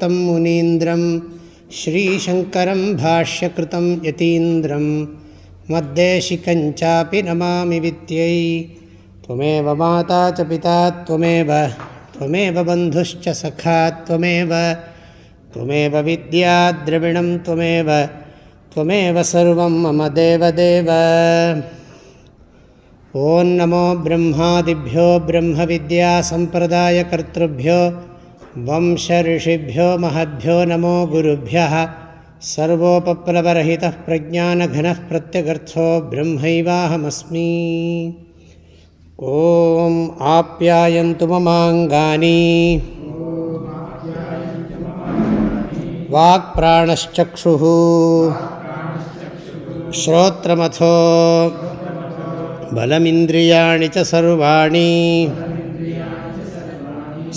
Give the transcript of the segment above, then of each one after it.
तं मुनीन्द्रं श्रीशङ्करं भाष्यकृतं यतीन्द्रं मद्देशिकञ्चापि नमामि विद्यै त्वमेव माता च पिता त्वमेव त्वमेव बन्धुश्च सखा त्वमेव त्वमेव विद्याद्रविणं त्वमेव त्वमेव सर्वं मम देवदेव ॐ नमो ब्रह्मादिभ्यो ब्रह्मविद्यासम्प्रदायकर्तृभ्यो वंशऋषिभ्यो महद्भ्यो नमो गुरुभ्यः सर्वोपप्लवरहितः प्रज्ञानघनः प्रत्यगर्थो ब्रह्मैवाहमस्मि। ॐ आप्यायन्तु ममाङ्गानि। वाक्प्राणश्चक्षुः।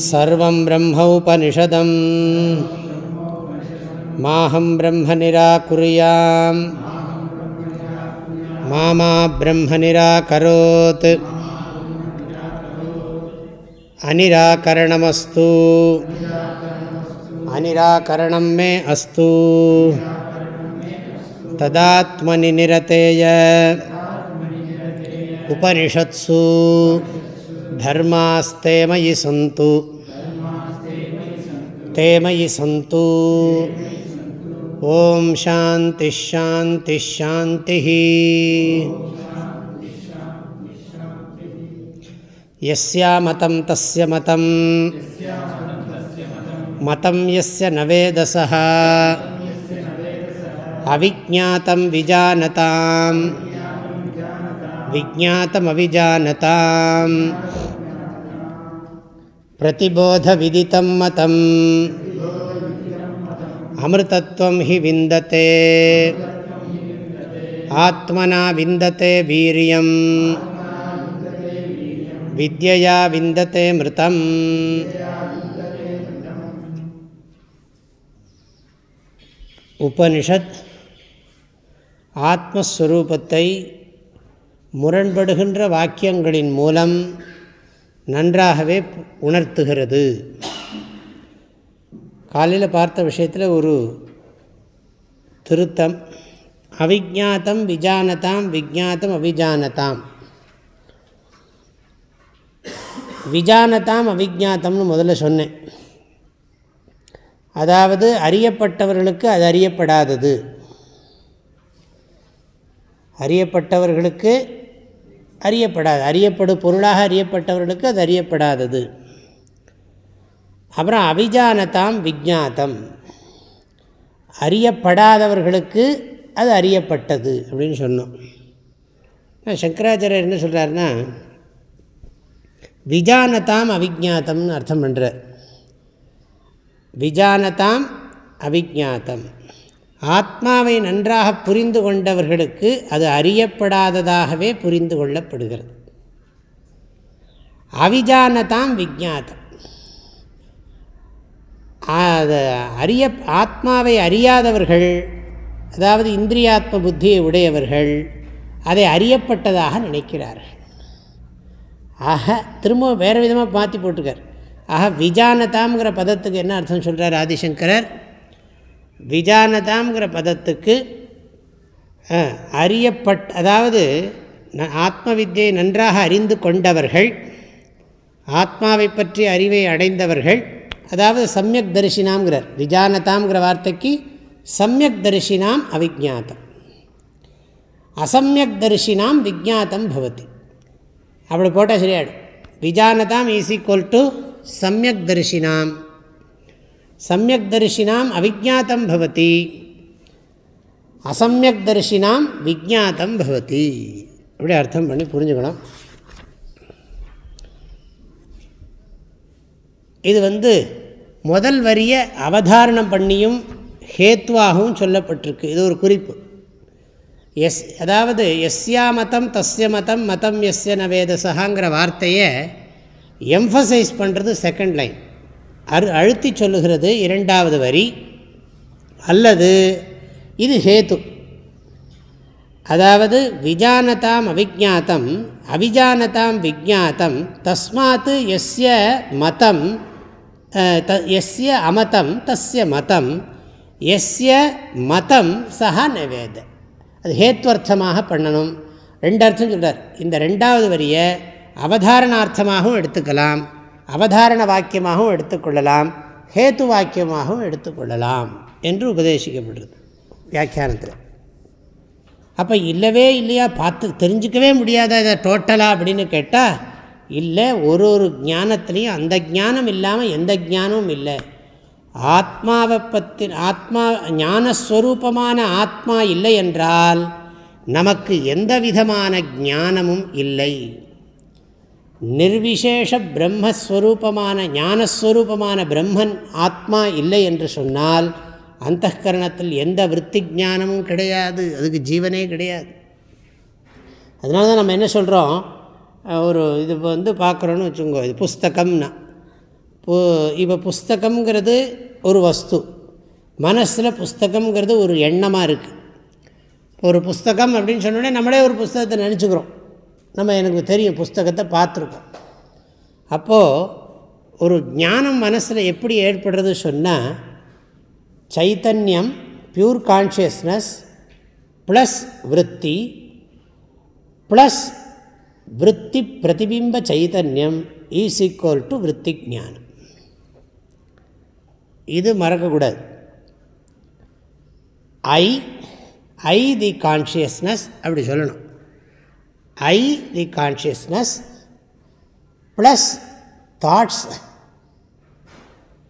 सर्वं ब्रह्मोपनिषदम् माहं ब्रह्म निराकुर्याम् मा मा ब्रह्म निराकरोत् अनिराकरणमस्तु अनिराकरणं मे अस्तु तदात्मनि निरतेय उपनिषत्सु धर्मास्ते मयि सन्तु ते मयि सन्तु ॐ शान्तिश्शान्तिश्शान्तिः यस्यामतं तस्य मतं मतं यस्य न वेदसः अविज्ञातं विजानताम् विज्ञातमविजानताम् प्रतिबोधविदितं मतम् अमृतत्वं हि विन्दते आत्मना विन्दते वीर्यम् विद्यया विन्दते मृतम् உபனிஷத் ஆத்மஸ்வரூபத்தை முரண்படுகின்ற வாக்கியங்களின் மூலம் நன்றாகவே உணர்த்துகிறது. காலையில் பார்த்த விஷயத்தில் ஒரு திருத்தம். அவிஜாத்தம் விஜானதாம் விஜாத்தம் அவிஜானதாம். விஜானதாம் அவிஜாத்தம்னு முதல்ல சொன்னேன். அதாவது அறியப்பட்டவர்களுக்கு அது அறியப்படாதது. அறியப்பட்டவர்களுக்கு அறியப்படாது. அறியப்படு பொருளாக அறியப்பட்டவர்களுக்கு அது அறியப்படாதது. அப்புறம் அபிஜானதாம் விஜாத்தம் அறியப்படாதவர்களுக்கு அது அறியப்பட்டது அப்படின்னு சொன்னோம். சங்கராச்சாரியர் என்ன சொல்கிறாருன்னா விஜானதாம் அவிஜாத்தம்னு அர்த்தம் பண்ணுறார் விஜானதாம் அவிஜாத்தம் ஆத்மாவை நன்றாக புரிந்து கொண்டவர்களுக்கு அது அறியப்படாததாகவே புரிந்து கொள்ளப்படுகிறது. அவிஜானதாம் விஜாத்தம் அது அறிய ஆத்மாவை அறியாதவர்கள் அதாவது இந்திரியாத்ம புத்தியை உடையவர்கள் அதை அறியப்பட்டதாக நினைக்கிறார்கள். ஆக திரும்ப வேறு விதமாக மாற்றி போட்டிருக்கார் ஆக விஜானதாம்ங்கிற பதத்துக்கு என்ன அர்த்தம் சொல்கிறார் ஆதிசங்கரர்? விஜானதாங்கிற பதத்துக்கு அறியப்பட் அதாவது ஆத்ம வித்தியை நன்றாக அறிந்து கொண்டவர்கள் ஆத்மாவை பற்றி அறிவை அடைந்தவர்கள் அதாவது சமயக் தரிசினாம்ங்கிறார். விஜானதாம்ங்கிற வார்த்தைக்கு சமயக் தரிசினாம் அவிஜாத்தம் அசம்யக் தரிசினாம் விஜாத்தம் பவதி. அப்படி போட்டால் சரியாயிடும். விஜானதாம் ஈஸ் ஈக்குவல் டு சமயக் தரிசினாம். சமயக் தரிசினாம் அவிஜாத்தம் பவதி. அசம்யக் தரிசினாம் விஜாத்தம் பவதி. அப்படி அர்த்தம் பண்ணி புரிஞ்சுக்கணும். இது வந்து முதல் வரியை அவதாரணம் பண்ணியும் ஹேத்வாகவும் சொல்லப்பட்டிருக்கு. இது ஒரு குறிப்பு. எஸ் அதாவது எஸ்யா மதம் தஸ்ய மதம் மதம் எஸ்ய நவேதசகாங்கிற வார்த்தையை எம்ஃபசைஸ் பண்ணுறது செகண்ட் லைன் அரு அழுத்தி சொல்லுகிறது இரண்டாவது வரி. அல்லது இது ஹேத்து. அதாவது விஜானதாம் அவிஜாத்தம் அவிஜானதாம் விஜாத்தம் தஸ்மாத்து எஸ்ய மதம் த எஸ்ய அமதம் தஸ்ய மதம் எஸ்ய மதம் சஹா நவேத. அது ஹேத்வர்த்தமாக பண்ணணும். ரெண்டு அர்த்தம் சொல்கிறார் இந்த ரெண்டாவது வரியை அவதாரணார்த்தமாகவும் எடுத்துக்கலாம். அவதாரண வாக்கியமாகவும் எடுத்துக்கொள்ளலாம் ஹேத்து வாக்கியமாகவும் எடுத்துக்கொள்ளலாம் என்று உபதேசிக்கப்படுறது வியாக்கியானத்தில். அப்போ இல்லவே இல்லையா? பார்த்து தெரிஞ்சிக்கவே முடியாத இதை டோட்டலாக அப்படின்னு கேட்டால் இல்லை ஒரு ஒரு ஞானத்துலேயும் அந்த ஞானம் இல்லாமல் எந்த ஞானமும் இல்லை. ஆத்மாவை பற்றி ஆத்மா ஞானஸ்வரூபமான ஆத்மா இல்லை என்றால் நமக்கு எந்த விதமான ஞானமும் இல்லை. நிர்விசேஷ பிரம்மஸ்வரூபமான ஞானஸ்வரூபமான பிரம்மன் ஆத்மா இல்லை என்று சொன்னால் அந்த கரணத்தில் எந்த விற்பி ஞானமும் கிடையாது. அதுக்கு ஜீவனே கிடையாது. அதனால தான் நம்ம என்ன சொல்கிறோம் ஒரு இது வந்து பார்க்குறோன்னு வச்சுக்கோங்க. இது புஸ்தகம்னா. இப்போ புஸ்தகம்ங்கிறது ஒரு வஸ்து. மனசில் புஸ்தகம்ங்கிறது ஒரு எண்ணமாக இருக்குது. ஒரு புஸ்தகம் அப்படின்னு சொன்னோடனே நம்மளே ஒரு புஸ்தகத்தை நினச்சிக்கிறோம். நம்ம எனக்கு தெரியும் புஸ்தகத்தை பார்த்துருக்கோம். அப்போது ஒரு ஞானம் மனசில் எப்படி ஏற்படுறது சொன்னால் சைத்தன்யம் பியூர் கான்ஷியஸ்னஸ் ப்ளஸ் விற்பி ப்ளஸ் விற்பி பிரதிபிம்ப சைதன்யம் ஈஸ் ஈக்குவல் டு விற்பி ஜானம் இது மறக்கக்கூடாது. ஐ ஐ தி கான்ஷியஸ்னஸ் அப்படி சொல்லணும். I the consciousness plus thoughts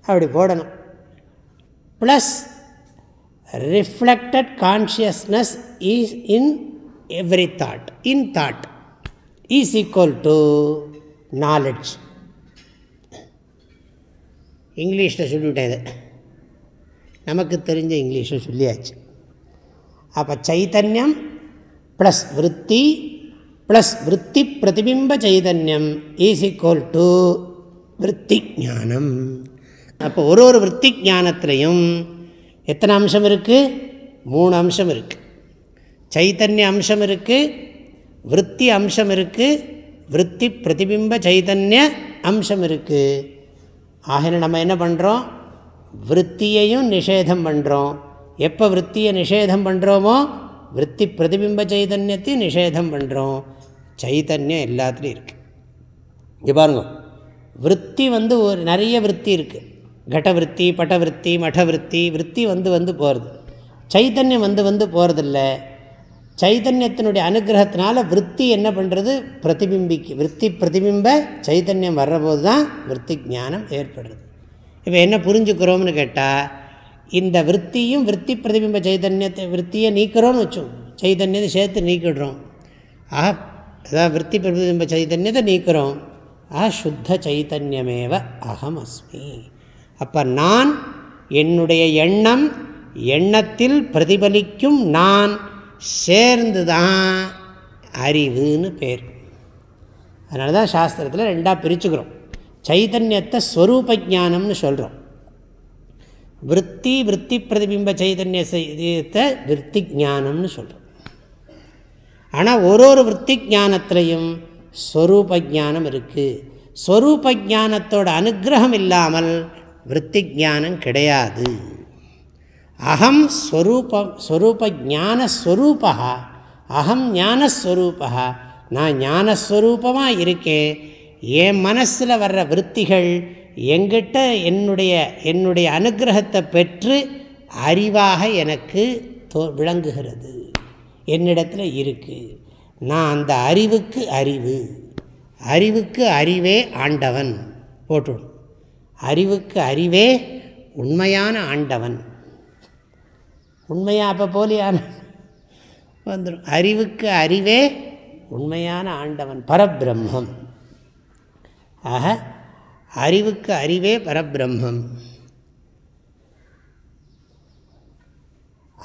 அப்படி போடணும். Plus reflected consciousness is in every thought in thought is equal to knowledge இங்கிலீஷில் சொல்லிவிட்டேன் இது. நமக்கு தெரிஞ்ச இங்கிலீஷில் சொல்லியாச்சு. அப்போ சைத்தன்யம் ப்ளஸ் விற்பி ப்ளஸ் விற்பி பிரதிபிம்ப சைதன்யம் ஈஸ் ஈக்குவல் டு விற்பி ஞானம். அப்போ ஒரு ஒரு விற்பி ஞானத்திலையும் எத்தனை அம்சம் இருக்குது மூணு அம்சம் இருக்குது சைத்தன்ய அம்சம் இருக்குது விற்பி அம்சம் இருக்குது விற்பி பிரதிபிம்ப சைதன்ய அம்சம் இருக்குது ஆகின நம்ம என்ன பண்ணுறோம் விற்த்தியையும் நிஷேதம் பண்ணுறோம் எப்போ விற்த்தியை நிஷேதம் பண்ணுறோமோ விற்பி பிரதிபிம்ப சைதன்யத்தையும் நிஷேதம் பண்ணுறோம் சைத்தன்யம் எல்லாத்துலேயும் இருக்குது இங்கே பாருங்க. விற்பி வந்து ஒரு நிறைய விற்பி இருக்குது கடவிருத்தி பட்டவிருத்தி மடவிருத்தி விற்பி வந்து வந்து போகிறது சைத்தன்யம் வந்து வந்து போகிறதில்ல சைதன்யத்தினுடைய அனுகிரகத்தினால விற்பி என்ன பண்ணுறது பிரதிபிம்பிக்கு விற்பி பிரதிபிம்ப சைத்தன்யம் வர்றபோது தான் விற்பி ஞானம் ஏற்படுறது. இப்போ என்ன புரிஞ்சுக்கிறோம்னு கேட்டால் இந்த விற்த்தியும் விற்பி பிரதிபிம்ப சைதன்யத்தை விற்த்தியை நீக்கிறோன்னு வச்சோம் சைதன்யத்தை சேர்த்து நீக்கிடுறோம். ஆக அதாவது விற்பி பிரதிபிம்ப சைதன்யத்தை நீக்கிறோம். ஆ சுத்த சைத்தன்யமேவ அகம் அஸ்மி அப்போ நான் என்னுடைய எண்ணம் எண்ணத்தில் பிரதிபலிக்கும் நான் சேர்ந்து தான் அறிவுன்னு பேர். அதனால தான் சாஸ்திரத்தில் ரெண்டாக பிரிச்சுக்கிறோம். சைதன்யத்தை ஸ்வரூப ஜானம்னு சொல்கிறோம் விற்பி விற்பி பிரதிபிம்ப சைதன்ய செய்தத்தை விற்பி ஜானம்னு சொல்கிறோம் ஆனால் ஒரு ஒரு விற்பி ஜானத்திலையும் ஸ்வரூப ஜானம் இருக்குது ஸ்வரூப ஜானத்தோட அனுகிரகம் இல்லாமல் விற்பி ஜானம் கிடையாது. அகம் ஸ்வரூப ஸ்வரூப ஜானஸ்வரூபா அகம் ஞானஸ்வரூபா நான் ஞானஸ்வரூபமாக இருக்கேன் என் மனசில் வர்ற விற்த்திகள் எங்கிட்ட என்னுடைய என்னுடைய அனுகிரகத்தை பெற்று அறிவாக எனக்கு தோ விளங்குகிறது. என்னிடத்தில் இருக்குது நான் அந்த அறிவுக்கு அறிவு. அறிவுக்கு அறிவே ஆண்டவன். போட்டுடும் அறிவுக்கு அறிவே உண்மையான ஆண்டவன். உண்மையாக அப்போ போலியான? வந்துடும் அறிவுக்கு அறிவே உண்மையான ஆண்டவன். பரபிரம்மம். ஆக அறிவுக்கு அறிவே பரபிரம்மம்.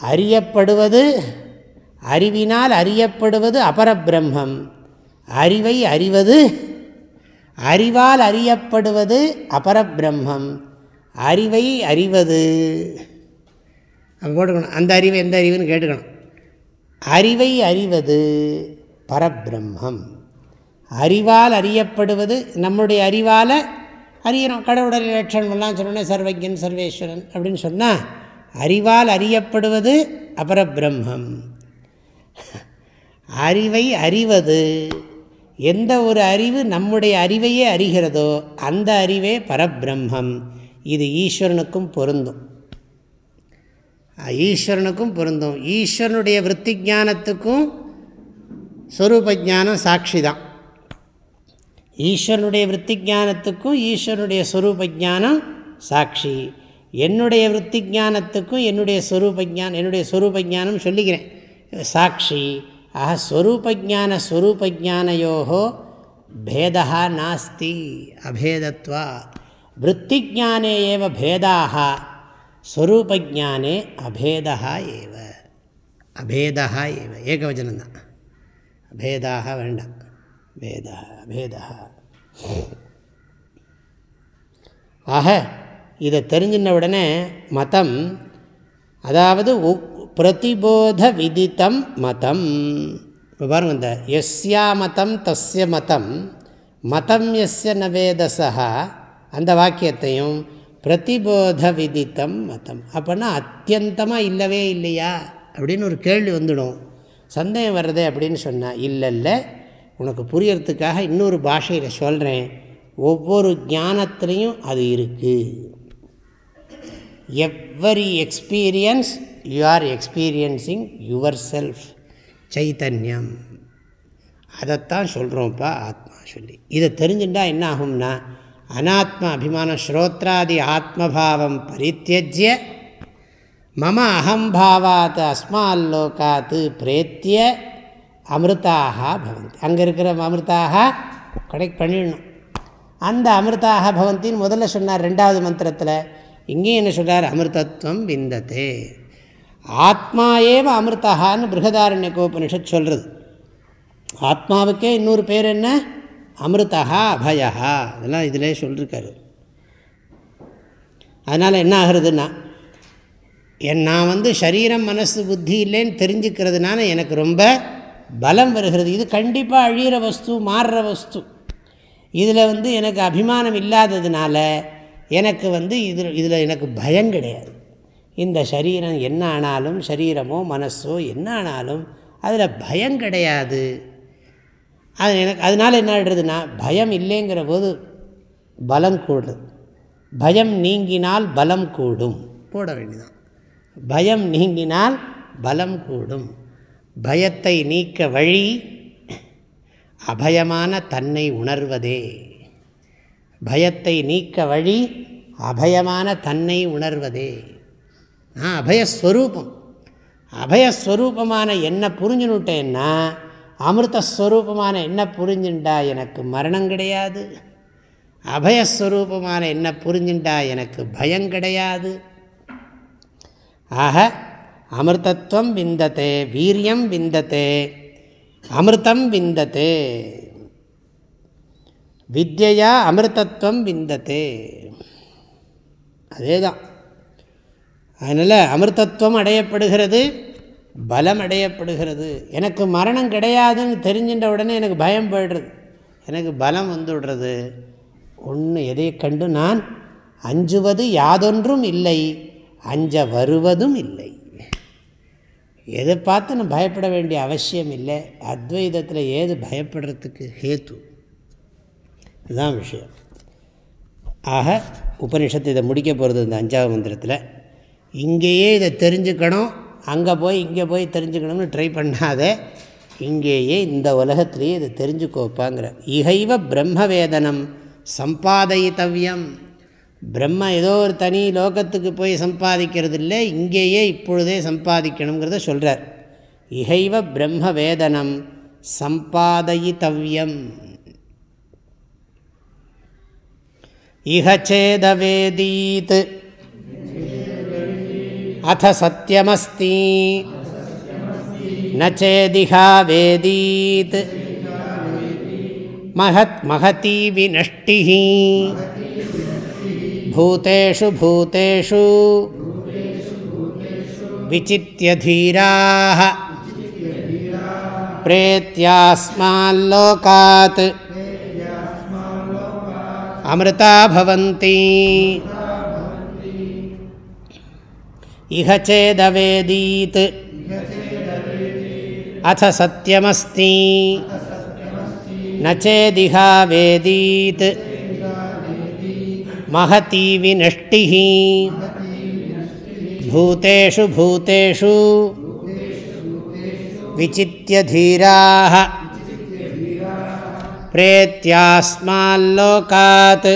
அறியப்படுவது அறிவினால் அறியப்படுவது அபரபிரம்மம். அறிவை அறிவது அறிவால் அறியப்படுவது அபரபிரம்மம். அறிவை அறிவது. போட்டுக்கணும். அந்த அறிவு எந்த அறிவுன்னு கேட்டுக்கணும். அறிவை அறிவது பரபிரம்மம். அறிவால் அறியப்படுவது நம்முடைய அறிவால் அறியணும். கடவுடல் லட்சணம்லாம் சொன்னோன்னே சர்வஜன் சர்வேஸ்வரன் அப்படின்னு சொன்னால் அறிவால் அறியப்படுவது அபரபிரம்மம். அறிவை அறிவது. எந்த ஒரு அறிவு நம்முடைய அறிவையே அறிகிறதோ அந்த அறிவே பரபிரம்மம். இது ஈஸ்வரனுக்கும் பொருந்தும். ஈஸ்வரனுக்கும் பொருந்தும். ஈஸ்வரனுடைய விற்பி ஜானத்துக்கும் ஸ்வரூப ஜானம் சாட்சி தான் ஈஸ்வரனுடைய விற்பி ஜானத்துக்கும் ஈஸ்வரனுடைய ஸ்வரூப ஜானம் சாட்சி. என்னுடைய விற்பி ஜானத்துக்கும் என்னுடைய ஸ்வரூப என்னுடைய ஸ்வரூப ஜானம் சொல்லிக்கிறேன் சாட்சி ஆக ஸ்வரூபஜான ஸ்வரூபஜானயோ பேதா நாஸ்தி அபேதத்வா விற்த்திஜானே ஏவ பேதாக ஸ்வரூபஜானே அபேதா ஏவ அபேதா ஏவ ஏகவச்சனந்தான் அபேதாக வேண்டாம் பேதா அபேதா ஆக இதை தெரிஞ்சின உடனே மதம் அதாவது பிரதிபோத விதித்தம் மதம். இப்போ பாருங்கள் இந்த எஸ்யா மதம் தஸ்ய மதம் மதம் எஸ்ய நவேதசா அந்த வாக்கியத்தையும் பிரதிபோத விதித்தம் மதம். அப்படின்னா அத்தியந்தமாக இல்லவே இல்லையா அப்படின்னு ஒரு கேள்வி வந்துடும். சந்தேகம் வர்றதே அப்படின்னு சொன்னால் இல்லை இல்லை. உனக்கு புரியறதுக்காக இன்னொரு பாஷையில் சொல்கிறேன் ஒவ்வொரு ஞானத்துலேயும் அது இருக்குது every experience you are experiencing yourself சைத்தன்யம் அதைத்தான் சொல்கிறோம்ப்பா ஆத்மா சொல்லி. இதை தெரிஞ்சுட்டா என்ன ஆகும்னா அனாத்ம அபிமான ஸ்ரோத்ராதி ஆத்மபாவம் பரித்தியஜ்ய மம அகம்பாவாத் அஸ்மால்லோகாத்து பிரேத்திய அமிர்தாக பவந்தி. அங்கே இருக்கிற அமிர்தாக கனெக்ட் பண்ணிடணும். அந்த அமிர்தாக பவந்தின்னு முதல்ல சொன்னார் ரெண்டாவது மந்திரத்தில் இங்கேயும் என்ன சொல்கிறார் அமிர்தத்வம் விந்ததே ஆத்மா ஏவ அமிர்தகான்னு பிருகதாரண்ய கோபனிஷத் சொல்கிறது ஆத்மாவுக்கே இன்னொரு பேர் என்ன? அமிர்தா அபயா அதெல்லாம் இதிலே சொல்லியிருக்காரு அதனால் என்ன ஆகுறதுன்னா என் நான் வந்து சரீரம் மனசு புத்தி இல்லைன்னு தெரிஞ்சுக்கிறதுனால எனக்கு ரொம்ப பலம் வருகிறது. இது கண்டிப்பாக அழிகிற வஸ்து மாறுற வஸ்து. இதில் வந்து எனக்கு அபிமானம் இல்லாததுனால எனக்கு வந்து இதில் இதில் எனக்கு பயம் கிடையாது. இந்த சரீரம் என்ன ஆனாலும் சரீரமோ மனசோ என்ன ஆனாலும் அதில் பயம் கிடையாது. அது எனக்கு அதனால் என்ன ஆடுறதுன்னா பயம் இல்லைங்கிற போது பலம் கூடுறது. பயம் நீங்கினால் பலம் கூடும். போட வேண்டியதான் பயம் நீங்கினால் பலம் கூடும். பயத்தை நீக்க வழி அபயமான தன்னை உணர்வதே. பயத்தை நீக்க வழி அபயமான தன்னை உணர்வதே. நான் அபயஸ்வரூபம். அபயஸ்வரூபமான என்ன புரிஞ்சுனுட்டேன்னா அமிர்தஸ்வரூபமான என்ன புரிஞ்சுண்டா எனக்கு மரணம் கிடையாது. அபயஸ்வரூபமான என்ன புரிஞ்சுண்டா எனக்கு பயம் கிடையாது. ஆக அமிர்தத்துவம் விந்தத்தே வீரியம் விந்தத்தே அமிர்தம் விந்தத்தே. வித்யா அமிர்தத்துவம் விந்தத்தே. அதே தான் அதனால் அமிர்தத்துவம் அடையப்படுகிறது பலம் அடையப்படுகிறது. எனக்கு மரணம் கிடையாதுன்னு தெரிஞ்சின்ற உடனே எனக்கு பயம் போய்டுறது. எனக்கு பலம் வந்து விடுறது. ஒன்று எதை கண்டு நான் அஞ்சுவது யாதொன்றும் இல்லை அஞ்ச வருவதும் இல்லை. எதை பார்த்து நான் பயப்பட வேண்டிய அவசியம் இல்லை அத்வைதத்தில் ஏது பயப்படுறதுக்கு ஹேத்து? இதுதான் விஷயம். ஆக உபனிஷத்து இதை முடிக்க போகிறது இந்த அஞ்சாவது மந்திரத்தில். இங்கேயே இதை தெரிஞ்சுக்கணும். அங்கே போய் இங்கே போய் தெரிஞ்சுக்கணும்னு ட்ரை பண்ணாத இங்கேயே இந்த உலகத்திலேயே இதை தெரிஞ்சுக்கோப்பாங்கிற. இகைவ பிரம்மவேதனம் சம்பாதித்தவியம் பிரம்ம ஏதோ ஒரு தனி லோகத்துக்கு போய் சம்பாதிக்கிறது இல்லை இங்கேயே இப்பொழுதே சம்பாதிக்கணுங்கிறத சொல்கிறார் இகைவ பிரம்ம வேதனம் சம்பாதயித்தவியம். இஹ சேதவேதீத் அத சத்தியமஸ்தி நேதிஹா வேதீத் மகத் மகதி வினஷ்டி பூத்தேஷு பூத்தேஷு விசித்தியதீராக பிரேத்தியாஸ்மால்லோகாத் अमृता भवन्ति। अथ सत्यमस्ति। न चेदिहावेदीत् महती विनष्टिः। भूतेषु भूतेषु। विचित्य धीराः। प्रेत्यास्माल्लोकात्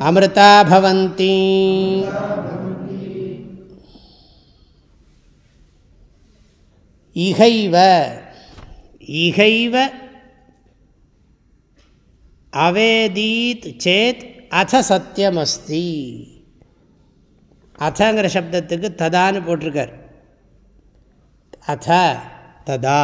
अमृता भवन्ति இகைவ இகைவ அவேதீத் சேத் அத சத்தியமஸ்தி அதங்கிற சப்தத்துக்கு ததான்னு போட்டிருக்கார் அத ததா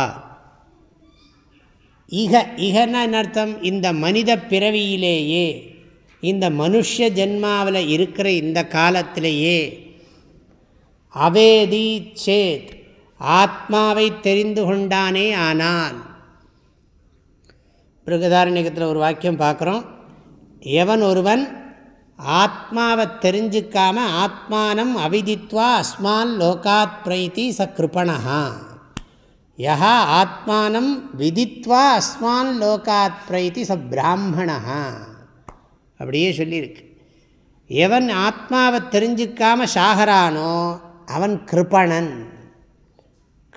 இக இகன்னா என்ன அர்த்தம்? இந்த மனித பிறவியிலேயே இந்த மனுஷ ஜென்மாவில் இருக்கிற இந்த காலத்திலேயே அவேதி சேத் ஆத்மாவை தெரிந்து கொண்டானே ஆனால். பிருகதாரண்யத்தில் ஒரு வாக்கியம் பார்க்குறோம். எவன் ஒருவன் ஆத்மாவை தெரிஞ்சிக்காம ஆத்மானம் அவிதித்வா அஸ்மான் லோகாத் பிரைத்தி ச கிருப்பணா யா ஆத்மானம் விதித்வா அஸ்மான் லோகாத் பிரைத்தி ச பிராமணா அப்படியே சொல்லியிருக்கு. எவன் ஆத்மாவை தெரிஞ்சிக்காம சாகரானோ அவன் கிருபணன்.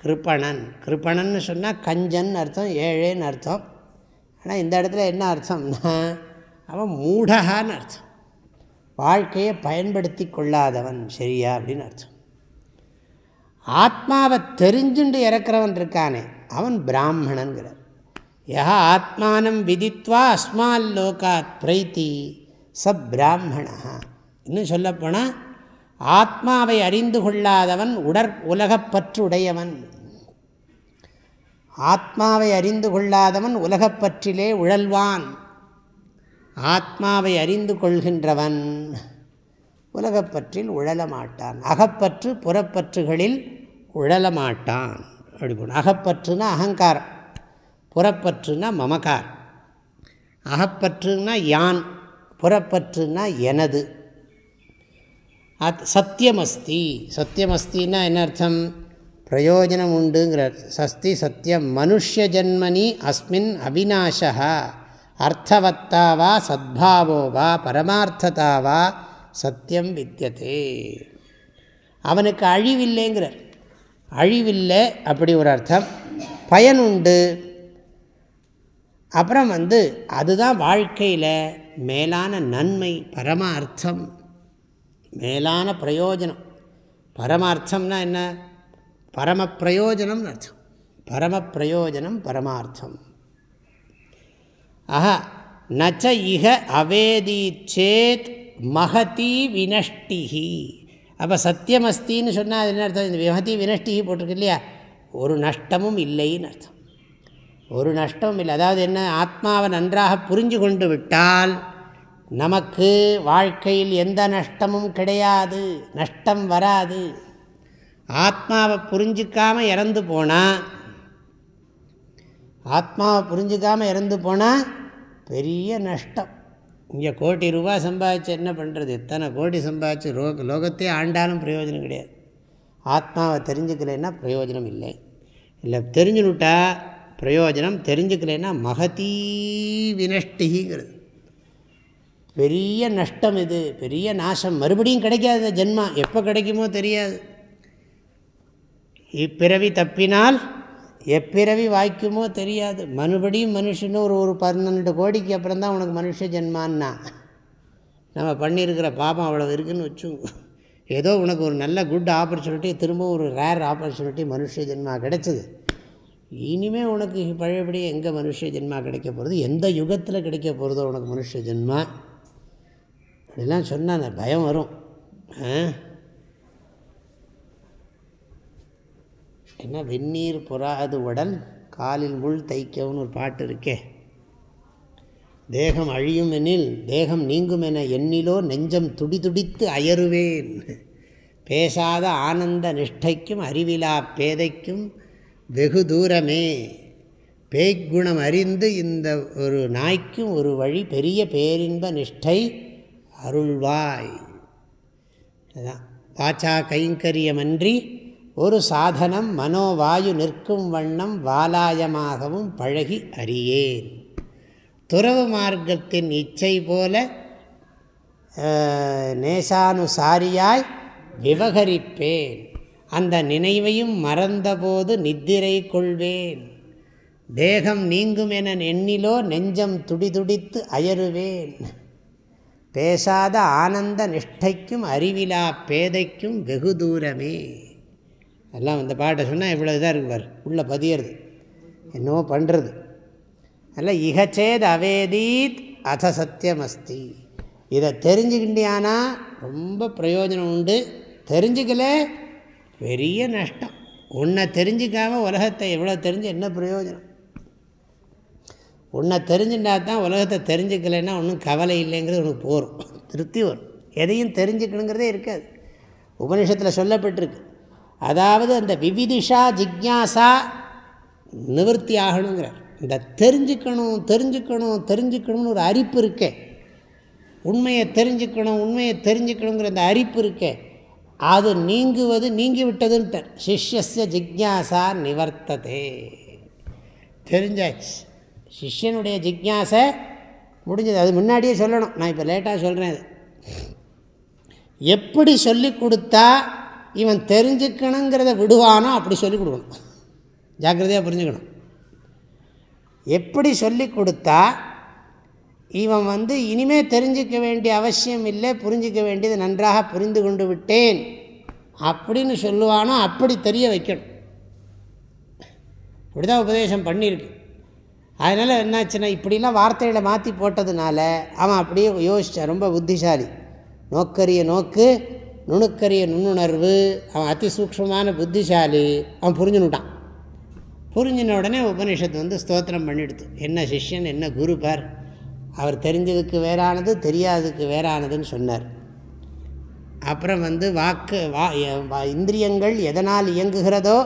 கிருபணன். கிருப்பணன்னு சொன்னால் கஞ்சன் அர்த்தம் ஏழேன்னு அர்த்தம். ஆனால் இந்த இடத்துல என்ன அர்த்தம்னா அவன் மூடகான்னு அர்த்தம். வாழ்க்கையை பயன்படுத்தி கொள்ளாதவன் சரியா அப்படின்னு அர்த்தம். ஆத்மாவை தெரிஞ்சுண்டு இறக்குறவன் இருக்கானே அவன் பிராமணன்கிறார் யா ஆத்மானம் விதித்வா அஸ்மால் லோகாத் பிரைத்தி ச பிராமணா இன்னும் சொல்லப்போனால் ஆத்மாவை அறிந்து கொள்ளாதவன் உடற் உலகப்பற்று உடையவன் ஆத்மாவை அறிந்து கொள்ளாதவன் உலகப்பற்றிலே உழல்வான். ஆத்மாவை அறிந்து கொள்கின்றவன். உலகப்பற்றில் உழலமாட்டான். அகப்பற்று புறப்பற்றுகளில் உழலமாட்டான். அப்படி போன அகப்பற்றுனா அகங்காரம் புறப்பற்றுனா மமகார் அகப்பற்றுனா யான் புறப்பற்றுனா எனது. அத் சத்தியமஸ்தி. சத்தியமஸ்தின்னா என்ன அர்த்தம்? பிரயோஜனம் உண்டுங்கிற சஸ்தி சத்தியம். மனுஷ ஜன்மனி அஸ்மின் அவிநாசா அர்த்தவத்தாவா சத்பாவோ வா பரமார்த்ததா சத்தியம் வித்தியதே. அவனுக்கு அழிவில்லைங்கிறார். அழிவில்லை அப்படி ஒரு அர்த்தம். பயனுண்டு அப்புறம் வந்து அதுதான் வாழ்க்கையில் மேலான நன்மை பரம அர்த்தம் மேலான பிரயோஜனம். பரமார்த்தம்னா என்ன? பரம பிரயோஜனம்னு அர்த்தம். பரம பிரயோஜனம் பரமார்த்தம். ஆஹா நச்ச இக அவேதி சேத் மகதி வினஷ்டிஹி. அப்போ சத்தியமஸ்தின்னு சொன்னால் அது என்ன அர்த்தம்? இந்த மகதி வினஷ்டிஹி போட்டிருக்கு இல்லையா? ஒரு நஷ்டமும் இல்லைன்னு அர்த்தம். ஒரு நஷ்டமும் இல்லை. அதாவது என்ன? ஆத்மாவை நன்றாக புரிஞ்சு கொண்டு விட்டால் நமக்கு வாழ்க்கையில் எந்த நஷ்டமும் கிடையாது. நஷ்டம் வராது. ஆத்மாவை புரிஞ்சிக்காமல் இறந்து போனால் ஆத்மாவை புரிஞ்சிக்காமல் இறந்து போனால் பெரிய நஷ்டம். இங்கே கோடி ரூபா சம்பாதிச்சு என்ன பண்ணுறது எத்தனை கோடி சம்பாதிச்சு ரோ லோகத்தையே ஆண்டாலும் பிரயோஜனம் கிடையாது. ஆத்மாவை தெரிஞ்சுக்கலைன்னா பிரயோஜனம் இல்லை. இல்லை தெரிஞ்சுனுட்டா பிரயோஜனம் தெரிஞ்சுக்கலைன்னா மகதீ வினஷ்டிங்கிறது பெரிய நஷ்டம் இது பெரிய நாசம். மறுபடியும் கிடைக்காது ஜென்மா. எப்போ கிடைக்குமோ தெரியாது. இப்பிறவி தப்பினால் எப்பிறவி வாய்க்குமோ தெரியாது. மறுபடியும் மனுஷனும் ஒரு ஒரு பன்னெண்டு கோடிக்கு அப்புறம் தான் உனக்கு மனுஷ ஜென்மான்னா. நம்ம பண்ணியிருக்கிற பாபம் அவ்வளோ இருக்குதுன்னு வச்சு ஏதோ உனக்கு ஒரு நல்ல குட் ஆப்பர்ச்சுனிட்டி திரும்பவும் ஒரு ரேர் ஆப்பர்ச்சுனிட்டி மனுஷ ஜென்மா கிடைச்சிது. இனிமேல் உனக்கு பழையபடி எங்கே மனுஷ ஜென்மா கிடைக்க போகிறது எந்த யுகத்தில் கிடைக்க போகிறதோ உனக்கு மனுஷ ஜென்மா? அப்படிலாம் சொன்னால் அந்த பயம் வரும். என்ன வெந்நீர் பொறாது உடல் காலில் முள் தைக்கவும் ஒரு பாட்டு இருக்கே. தேகம் அழியும் எனில் தேகம் நீங்கும் என எண்ணிலோ நெஞ்சம் துடிதுடித்து அயறுவேன். பேசாத ஆனந்த நிஷ்டைக்கும் அறிவிலா பேதைக்கும் வெகு தூரமே. பேய்குணம் அறிந்து இந்த ஒரு நாய்க்கும் ஒரு வழி பெரிய பேரின்ப நிஷ்டை அருள்வாய். அதுதான் பாச்சா கைங்கரியமன்றி ஒரு சாதனம் மனோவாயு நிற்கும் வண்ணம் வாலாயமாகவும் பழகி அறியேன். துறவு மார்க்கத்தின் இச்சை போல நேசானுசாரியாய் விவகரிப்பேன். அந்த நினைவையும் மறந்தபோது நித்திரை கொள்வேன். தேகம் நீங்கும் என எண்ணிலோ நெஞ்சம் துடிதுடித்து அயருவேன். பேசாத ஆனந்த நிஷ்டைக்கும் அறிவிலா பேதைக்கும் வெகு தூரமே எல்லாம் அந்த பாட்டை சொன்னால் இவ்வளோ இதாக இருக்குவார் உள்ளே பதியறது. என்னவோ பண்ணுறது அல்ல இகச்சேத் அவேதீத் அத சத்தியமஸ்தி. இதை தெரிஞ்சுக்கிண்டியானா ரொம்ப பிரயோஜனம் உண்டு. தெரிஞ்சுக்கல பெரிய நஷ்டம். உன்னை தெரிஞ்சிக்காமல் உலகத்தை எவ்வளோ தெரிஞ்சு என்ன பிரயோஜனம்? உன்னை தெரிஞ்சுட்டா தான் உலகத்தை தெரிஞ்சுக்கலைன்னா ஒன்றும் கவலை இல்லைங்கிறது உனக்கு போகும் திருப்தி வரும். எதையும் தெரிஞ்சுக்கணுங்கிறதே இருக்காது. உபனிஷத்தில் சொல்லப்பட்டிருக்கு. அதாவது அந்த விவிதிஷா ஜிக்யாசா நிவர்த்தி ஆகணுங்கிறார் இந்த தெரிஞ்சுக்கணும் தெரிஞ்சுக்கணும் தெரிஞ்சுக்கணும்னு ஒரு அரிப்பு இருக்கே. உண்மையை தெரிஞ்சுக்கணும் உண்மையை தெரிஞ்சுக்கணுங்கிற அந்த அரிப்பு இருக்கே. அது நீங்குவது நீங்கிவிட்டதுன்ட்டு சிஷ்யஸ ஜிக்யாசா நிவர்த்ததே. தெரிஞ்சாச்சு. சிஷ்யனுடைய ஜிக்யாசை முடிஞ்சது. அது முன்னாடியே சொல்லணும். நான் இப்போ லேட்டாக சொல்கிறேன் அது எப்படி சொல்லி கொடுத்தா இவன் தெரிஞ்சுக்கணுங்கிறத விடுவானோ அப்படி சொல்லிக் கொடுக்கணும். ஜாக்கிரதையாக புரிஞ்சுக்கணும். எப்படி சொல்லி கொடுத்தா இவன் வந்து இனிமே தெரிஞ்சிக்க வேண்டிய அவசியம் இல்லை புரிஞ்சிக்க வேண்டியது நன்றாக புரிந்து கொண்டு விட்டேன் அப்படின்னு சொல்லுவானோ அப்படி தெரிய வைக்கணும். இப்படி தான் உபதேசம் பண்ணியிருக்கு. அதனால் என்னாச்சுன்னா இப்படிலாம் வார்த்தைகளை மாற்றி போட்டதுனால அவன் அப்படியே யோசித்தான் ரொம்ப புத்திசாலி. நோக்கரிய நோக்கு நுணுக்கரிய நுண்ணுணர்வு அவன் அதிசூக்ஷமான புத்திசாலி அவன் புரிஞ்சுனுட்டான். புரிஞ்சின உடனே உபனிஷத்து வந்து ஸ்தோத்திரம் பண்ணிடுது. என்ன சிஷ்யன் என்ன குரு பார்? அவர் தெரிஞ்சதுக்கு வேறானது தெரியாததுக்கு வேறானதுன்னு சொன்னார். அப்புறம் வந்து வாக்கு வா இந்திரியங்கள் எதனால் இயங்குகிறதோ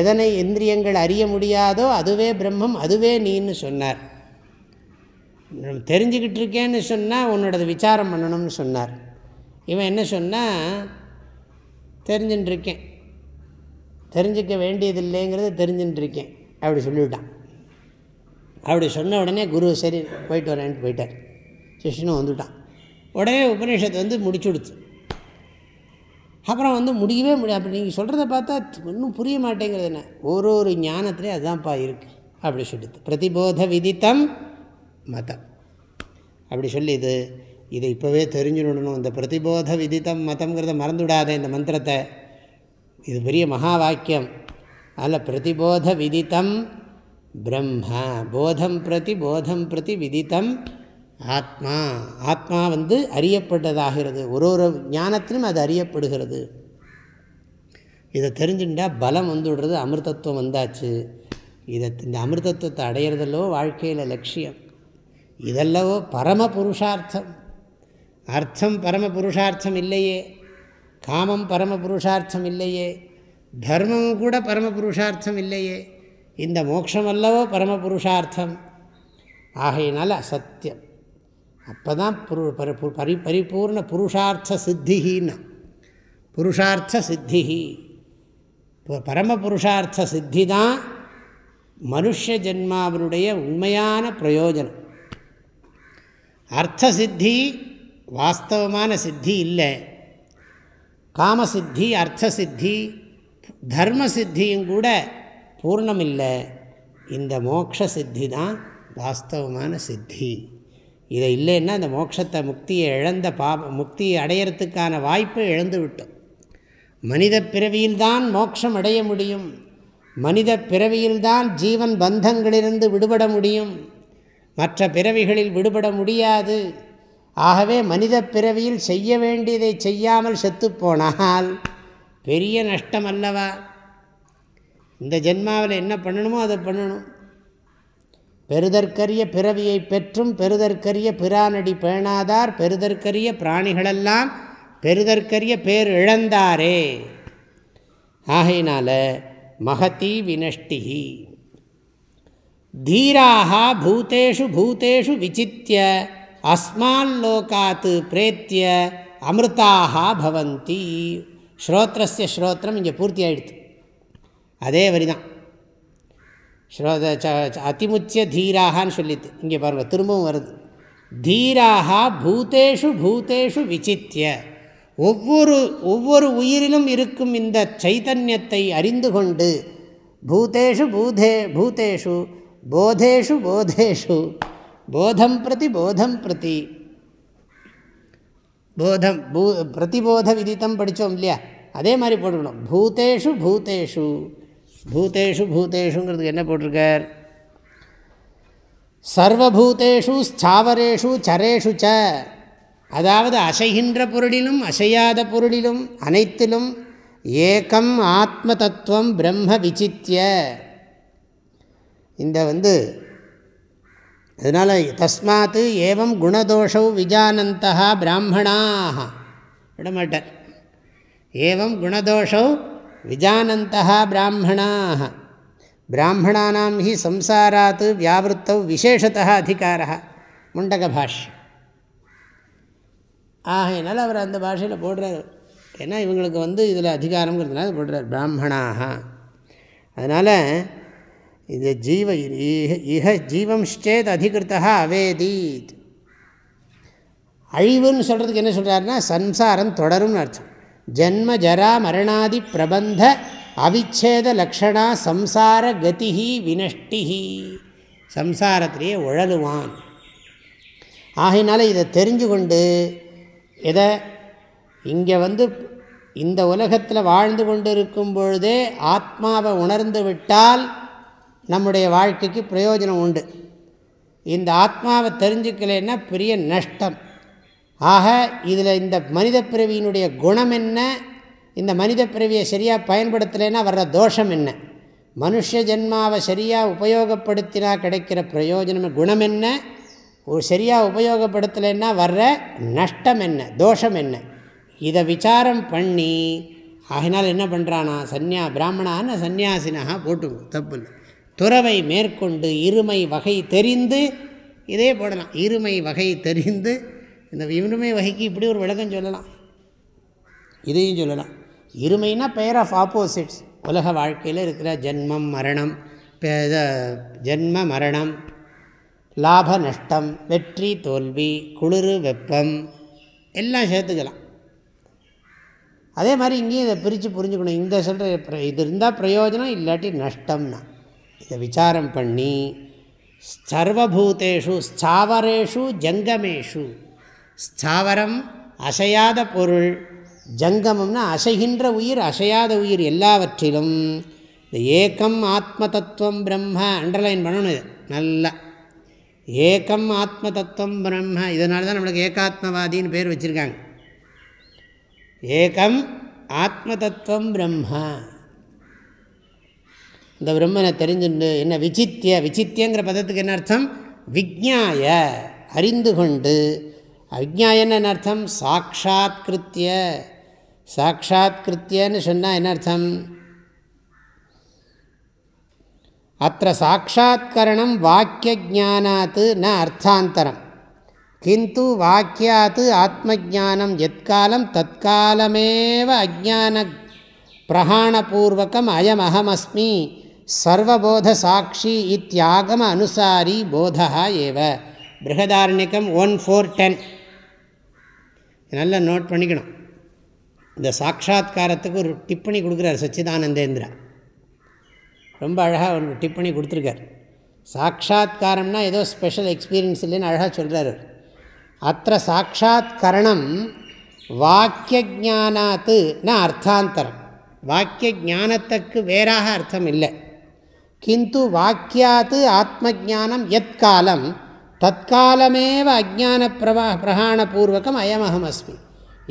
எதனை இந்திரியங்கள் அறிய முடியாதோ அதுவே பிரம்மம் அதுவே நீன்னு சொன்னார். தெரிஞ்சுக்கிட்டு இருக்கேன்னு சொன்னால் உன்னோடது விசாரம் பண்ணணும்னு சொன்னார். இவன் என்ன சொன்னால் தெரிஞ்சுட்டுருக்கேன் தெரிஞ்சிக்க வேண்டியதில்லைங்கிறத தெரிஞ்சுட்டுருக்கேன் அப்படி சொல்லிவிட்டான். அப்படி சொன்ன உடனே குரு சரி போயிட்டு வரேன்ட்டு போயிட்டார். சிஷ்யனும் வந்துவிட்டான் உடனே உபநிஷத்தை வந்து முடிச்சு கொடுத்து அப்புறம் வந்து முடியவே முடியும் அப்படி நீங்கள் சொல்கிறத பார்த்தா ஒன்றும் புரிய மாட்டேங்கிறது என்ன? ஒரு ஒரு ஞானத்துலேயே அதுதான்ப்பா இருக்குது அப்படி சொல்லிது பிரதிபோத விதித்தம் மதம். அப்படி சொல்லிது. இது இதை இப்போவே தெரிஞ்சுடணும். இந்த பிரதிபோத விதித்தம் மதங்கிறத மறந்துவிடாத இந்த மந்திரத்தை. இது பெரிய மகா வாக்கியம் அதில் பிரதிபோத விதித்தம் பிரம்ம. போதம் பிரதி போதம் பிரதி விதித்தம் ஆத்மா. ஆத்மா வந்து அறியப்பட்டதாகிறது. ஒரு ஒரு ஞானத்திலும் அது அறியப்படுகிறது. இதை தெரிஞ்சுட்டால் பலம் வந்துவிடுறது அமிர்தத்துவம் வந்தாச்சு. இதை இந்த அமிர்தத்துவத்தை அடையிறதல்லவோ வாழ்க்கையில் லட்சியம். இதெல்லவோ பரம புருஷார்த்தம் அர்த்தம் பரம புருஷார்த்தம் இல்லையே காமம் பரம புருஷார்த்தம் இல்லையே தர்மம் கூட பரம புருஷார்த்தம் இல்லையே இந்த மோட்சம் அல்லவோ பரம புருஷார்த்தம் ஆகையினால அசத்தியம். அப்போ தான் பரி பரிபூர்ண புருஷார்த்த சித்திகின்னா புருஷார்த்த சித்திகி பரம புருஷார்த்த சித்தி தான் மனுஷ ஜென்மாவினுடைய உண்மையான பிரயோஜனம். அர்த்த சித்தி வாஸ்தவமான சித்தி இல்லை. காமசித்தி அர்த்த சித்தி தர்ம சித்தியும் கூட பூர்ணம் இல்லை இந்த மோக்ஷ சித்தி தான் வாஸ்தவமான சித்தி. இதை இல்லைன்னா அந்த மோட்சத்தை முக்தியை இழந்த பாப முக்தியை அடையிறதுக்கான வாய்ப்பை இழந்து விட்டோம். மனித பிறவியில்தான் மோட்சம் அடைய முடியும். மனித பிறவியில்தான் ஜீவன் பந்தங்களிலிருந்து விடுபட முடியும். மற்ற பிறவிகளில் விடுபட முடியாது. ஆகவே மனித பிறவியில் செய்ய வேண்டியதை செய்யாமல் செத்துப்போனால் பெரிய நஷ்டம் அல்லவா இந்த ஜென்மாவில் என்ன பண்ணணுமோ அதை பண்ணணும். பெருதற்கரிய பிறவியை பெற்றும் பெருதற்கரிய பிரானடி பேணாதார் பெருதற்கரிய பிராணிகளெல்லாம் பெருதற்கரிய பேர் இழந்தாரே. ஆகையினால மகதி வினஷ்டிகி தீராக பூத்தேஷு பூத்தேஷு விசித்திய அஸ்மான் பிரேத்திய அமிர்தாக பவந்தி ஸ்ரோத்ரஸ்ய ஸ்ரோத்திரம் இங்கே பூர்த்தி ஆயிடுது அதே வரி தான் ஸ்ரோத அதிமுச்சிய தீராகான்னு சொல்லித்து இங்கே பாருங்கள் திரும்பவும் வருது. தீராக பூத்தேஷு பூத்தேஷு விசித்திய ஒவ்வொரு ஒவ்வொரு உயிரிலும் இருக்கும் இந்த சைத்தன்யத்தை அறிந்து கொண்டு பூதேஷு பூதே பூதேஷு போதேஷு போதேஷு போதம் பிரதி போதம் பிரதி போதம் பூ பிரதிபோத விதித்தம் படித்தோம் இல்லையா அதே மாதிரி போட்டுக்கணும் பூத்தேஷு பூத்தேஷு பூத்தேஷு பூத்தேஷுங்கிறதுக்கு என்ன போட்டிருக்கார் சர்வபூதேஷு ஸ்தாவரேஷு சரேஷு ச அதாவது அசைகின்ற பொருளிலும் அசையாத பொருளிலும் அனைத்திலும் ஏக்கம் ஆத்ம தத்துவம் பிரம்ம விசித்திய இந்த வந்து அதனால் தஸ்மாத் ஏவம் குணதோஷௌ விஜானந்தா பிராமணாக விடமாட்டார் ஏவம் குணதோஷௌ விஜானந்தா பிராமணாக பிராமணானாம் ஹி சம்சாராத் வியாவிருத்தௌ விசேஷத்தா அதிகாரா முண்டகபாஷ்யம் ஆகையினால் அவர் அந்த பாஷையில் போடுறார். ஏன்னா இவங்களுக்கு வந்து இதில் அதிகாரங்கிறதுனால போடுறார். பிராமணாக அதனால் இது ஜீவ இஹ ஜீவம்ச்சேத் அதிகிருத்தா அவேதீத். அழிவுன்னு சொல்கிறதுக்கு என்ன சொல்கிறாருன்னா சம்சாரம் தொடரும்னு அர்த்தம். ஜென்ம ஜரா மரணாதி பிரபந்த அவிச்சேத லக்ஷணா சம்சார கதிஹி வினஷ்டிஹி. சம்சாரத்திலேயே உழலுவான். ஆகையினால இதை தெரிஞ்சு கொண்டு எதை இங்கே வந்து இந்த உலகத்தில் வாழ்ந்து கொண்டு இருக்கும் பொழுதே ஆத்மாவை உணர்ந்து விட்டால் நம்முடைய வாழ்க்கைக்கு பிரயோஜனம் உண்டு. இந்த ஆத்மாவை தெரிஞ்சுக்கலைன்னா பெரிய நஷ்டம். ஆக இதில் இந்த மனித பிறவியினுடைய குணம் என்ன? இந்த மனித பிறவியை சரியாக பயன்படுத்தலைன்னா வர்ற தோஷம் என்ன? மனுஷ ஜென்மாவை சரியாக உபயோகப்படுத்தினா கிடைக்கிற பிரயோஜனம் குணம் என்ன? சரியாக உபயோகப்படுத்தலைன்னா வர்ற நஷ்டம் என்ன? தோஷம் என்ன? இதை விசாரம் பண்ணி ஆகினால் என்ன பண்ணுறானா சன்னியா பிராமணான்னு சன்னியாசினா போட்டு தப்பு துறவை மேற்கொண்டு இருமை வகை தெரிந்து இதே போடலாம். இருமை வகை தெரிந்து இந்த இருமை வகைக்கு இப்படி ஒரு விளக்கம் சொல்லலாம். இதையும் சொல்லலாம். இருமைனா பெயர் ஆஃப் ஆப்போசிட்ஸ் உலக வாழ்க்கையில் இருக்கிற ஜென்மம் மரணம் ஜென்ம மரணம் லாப நஷ்டம் வெற்றி தோல்வி குளிர் வெப்பம் எல்லாம் சேர்த்துக்கலாம். அதே மாதிரி இங்கேயும் இதை பிரித்து புரிஞ்சுக்கணும். இந்த சொல்கிற இது இருந்தால் பிரயோஜனம் இல்லாட்டி நஷ்டம்னா. இதை விசாரம் பண்ணி சர்வபூதேஷு ஸ்தாவரேஷு ஜங்கமேஷு ஸ்தாவரம் அசையாத பொருள் ஜங்கமம்னா அசைகின்ற உயிர் அசையாத உயிர் எல்லாவற்றிலும் இந்த ஏக்கம் ஆத்ம தத்துவம் பிரம்ம அண்டர்லைன் பண்ணணும் நல்லா. ஏக்கம் ஆத்ம தத்துவம் பிரம்ம இதனால தான் நம்மளுக்கு ஏகாத்மவாதின்னு பேர் வச்சுருக்காங்க. ஏகம் ஆத்ம தத்துவம் பிரம்ம. இந்த பிரம்மனை தெரிஞ்சுண்டு என்ன விசித்திய விசித்தியங்கிற பதத்துக்கு என்ன அர்த்தம்? விஜ்ஞாய அறிந்து கொண்டு. அவிஜாயன்னு அர்த்தம்? சாட்சாத்கிருத்திய சாட்சாத்கிருத்தியன்னு சொன்னால் என்ன அர்த்தம்? அத்த சாட்சாத்கரணம் வாக்கிய ஜானாத் ந அர்த்தாந்தரம். கிந்து வாக்கியாத்து ஆத்மஜானம் எத்காலம் தற்காலமேவ அஜான பிரகாணபூர்வகம் அயமஹமஸ்மி. சர்வபோத சாட்சி இத்தியாகம அனுசாரி போதா ஏவ. பிருகதாரண்யக்கம் ஒன் ஃபோர் டென் நல்லா நோட் பண்ணிக்கணும். இந்த சாட்சா்காரத்துக்கு ஒரு டிப்பணி கொடுக்குறார் சச்சிதானந்தேந்திரா. ரொம்ப அழகாக ஒரு டிப்பணி கொடுத்துருக்கார். சாட்சா்காரம்னா ஏதோ ஸ்பெஷல் எக்ஸ்பீரியன்ஸ் இல்லைன்னு அழகாக சொல்கிறார் அத்த சாட்சா்கரணம் வாக்கியஜானாத்து ந அர்த்தாந்தரம். வாக்கிய ஜானத்துக்கு வேறாக அர்த்தம் இல்லை. கிந்து வாக்கியாத்து ஆத்மஜானம் எத் காலம் தற்காலமேவ அஜான பிரவா பிரகாணபூர்வகம் அயமகம் அஸ்மி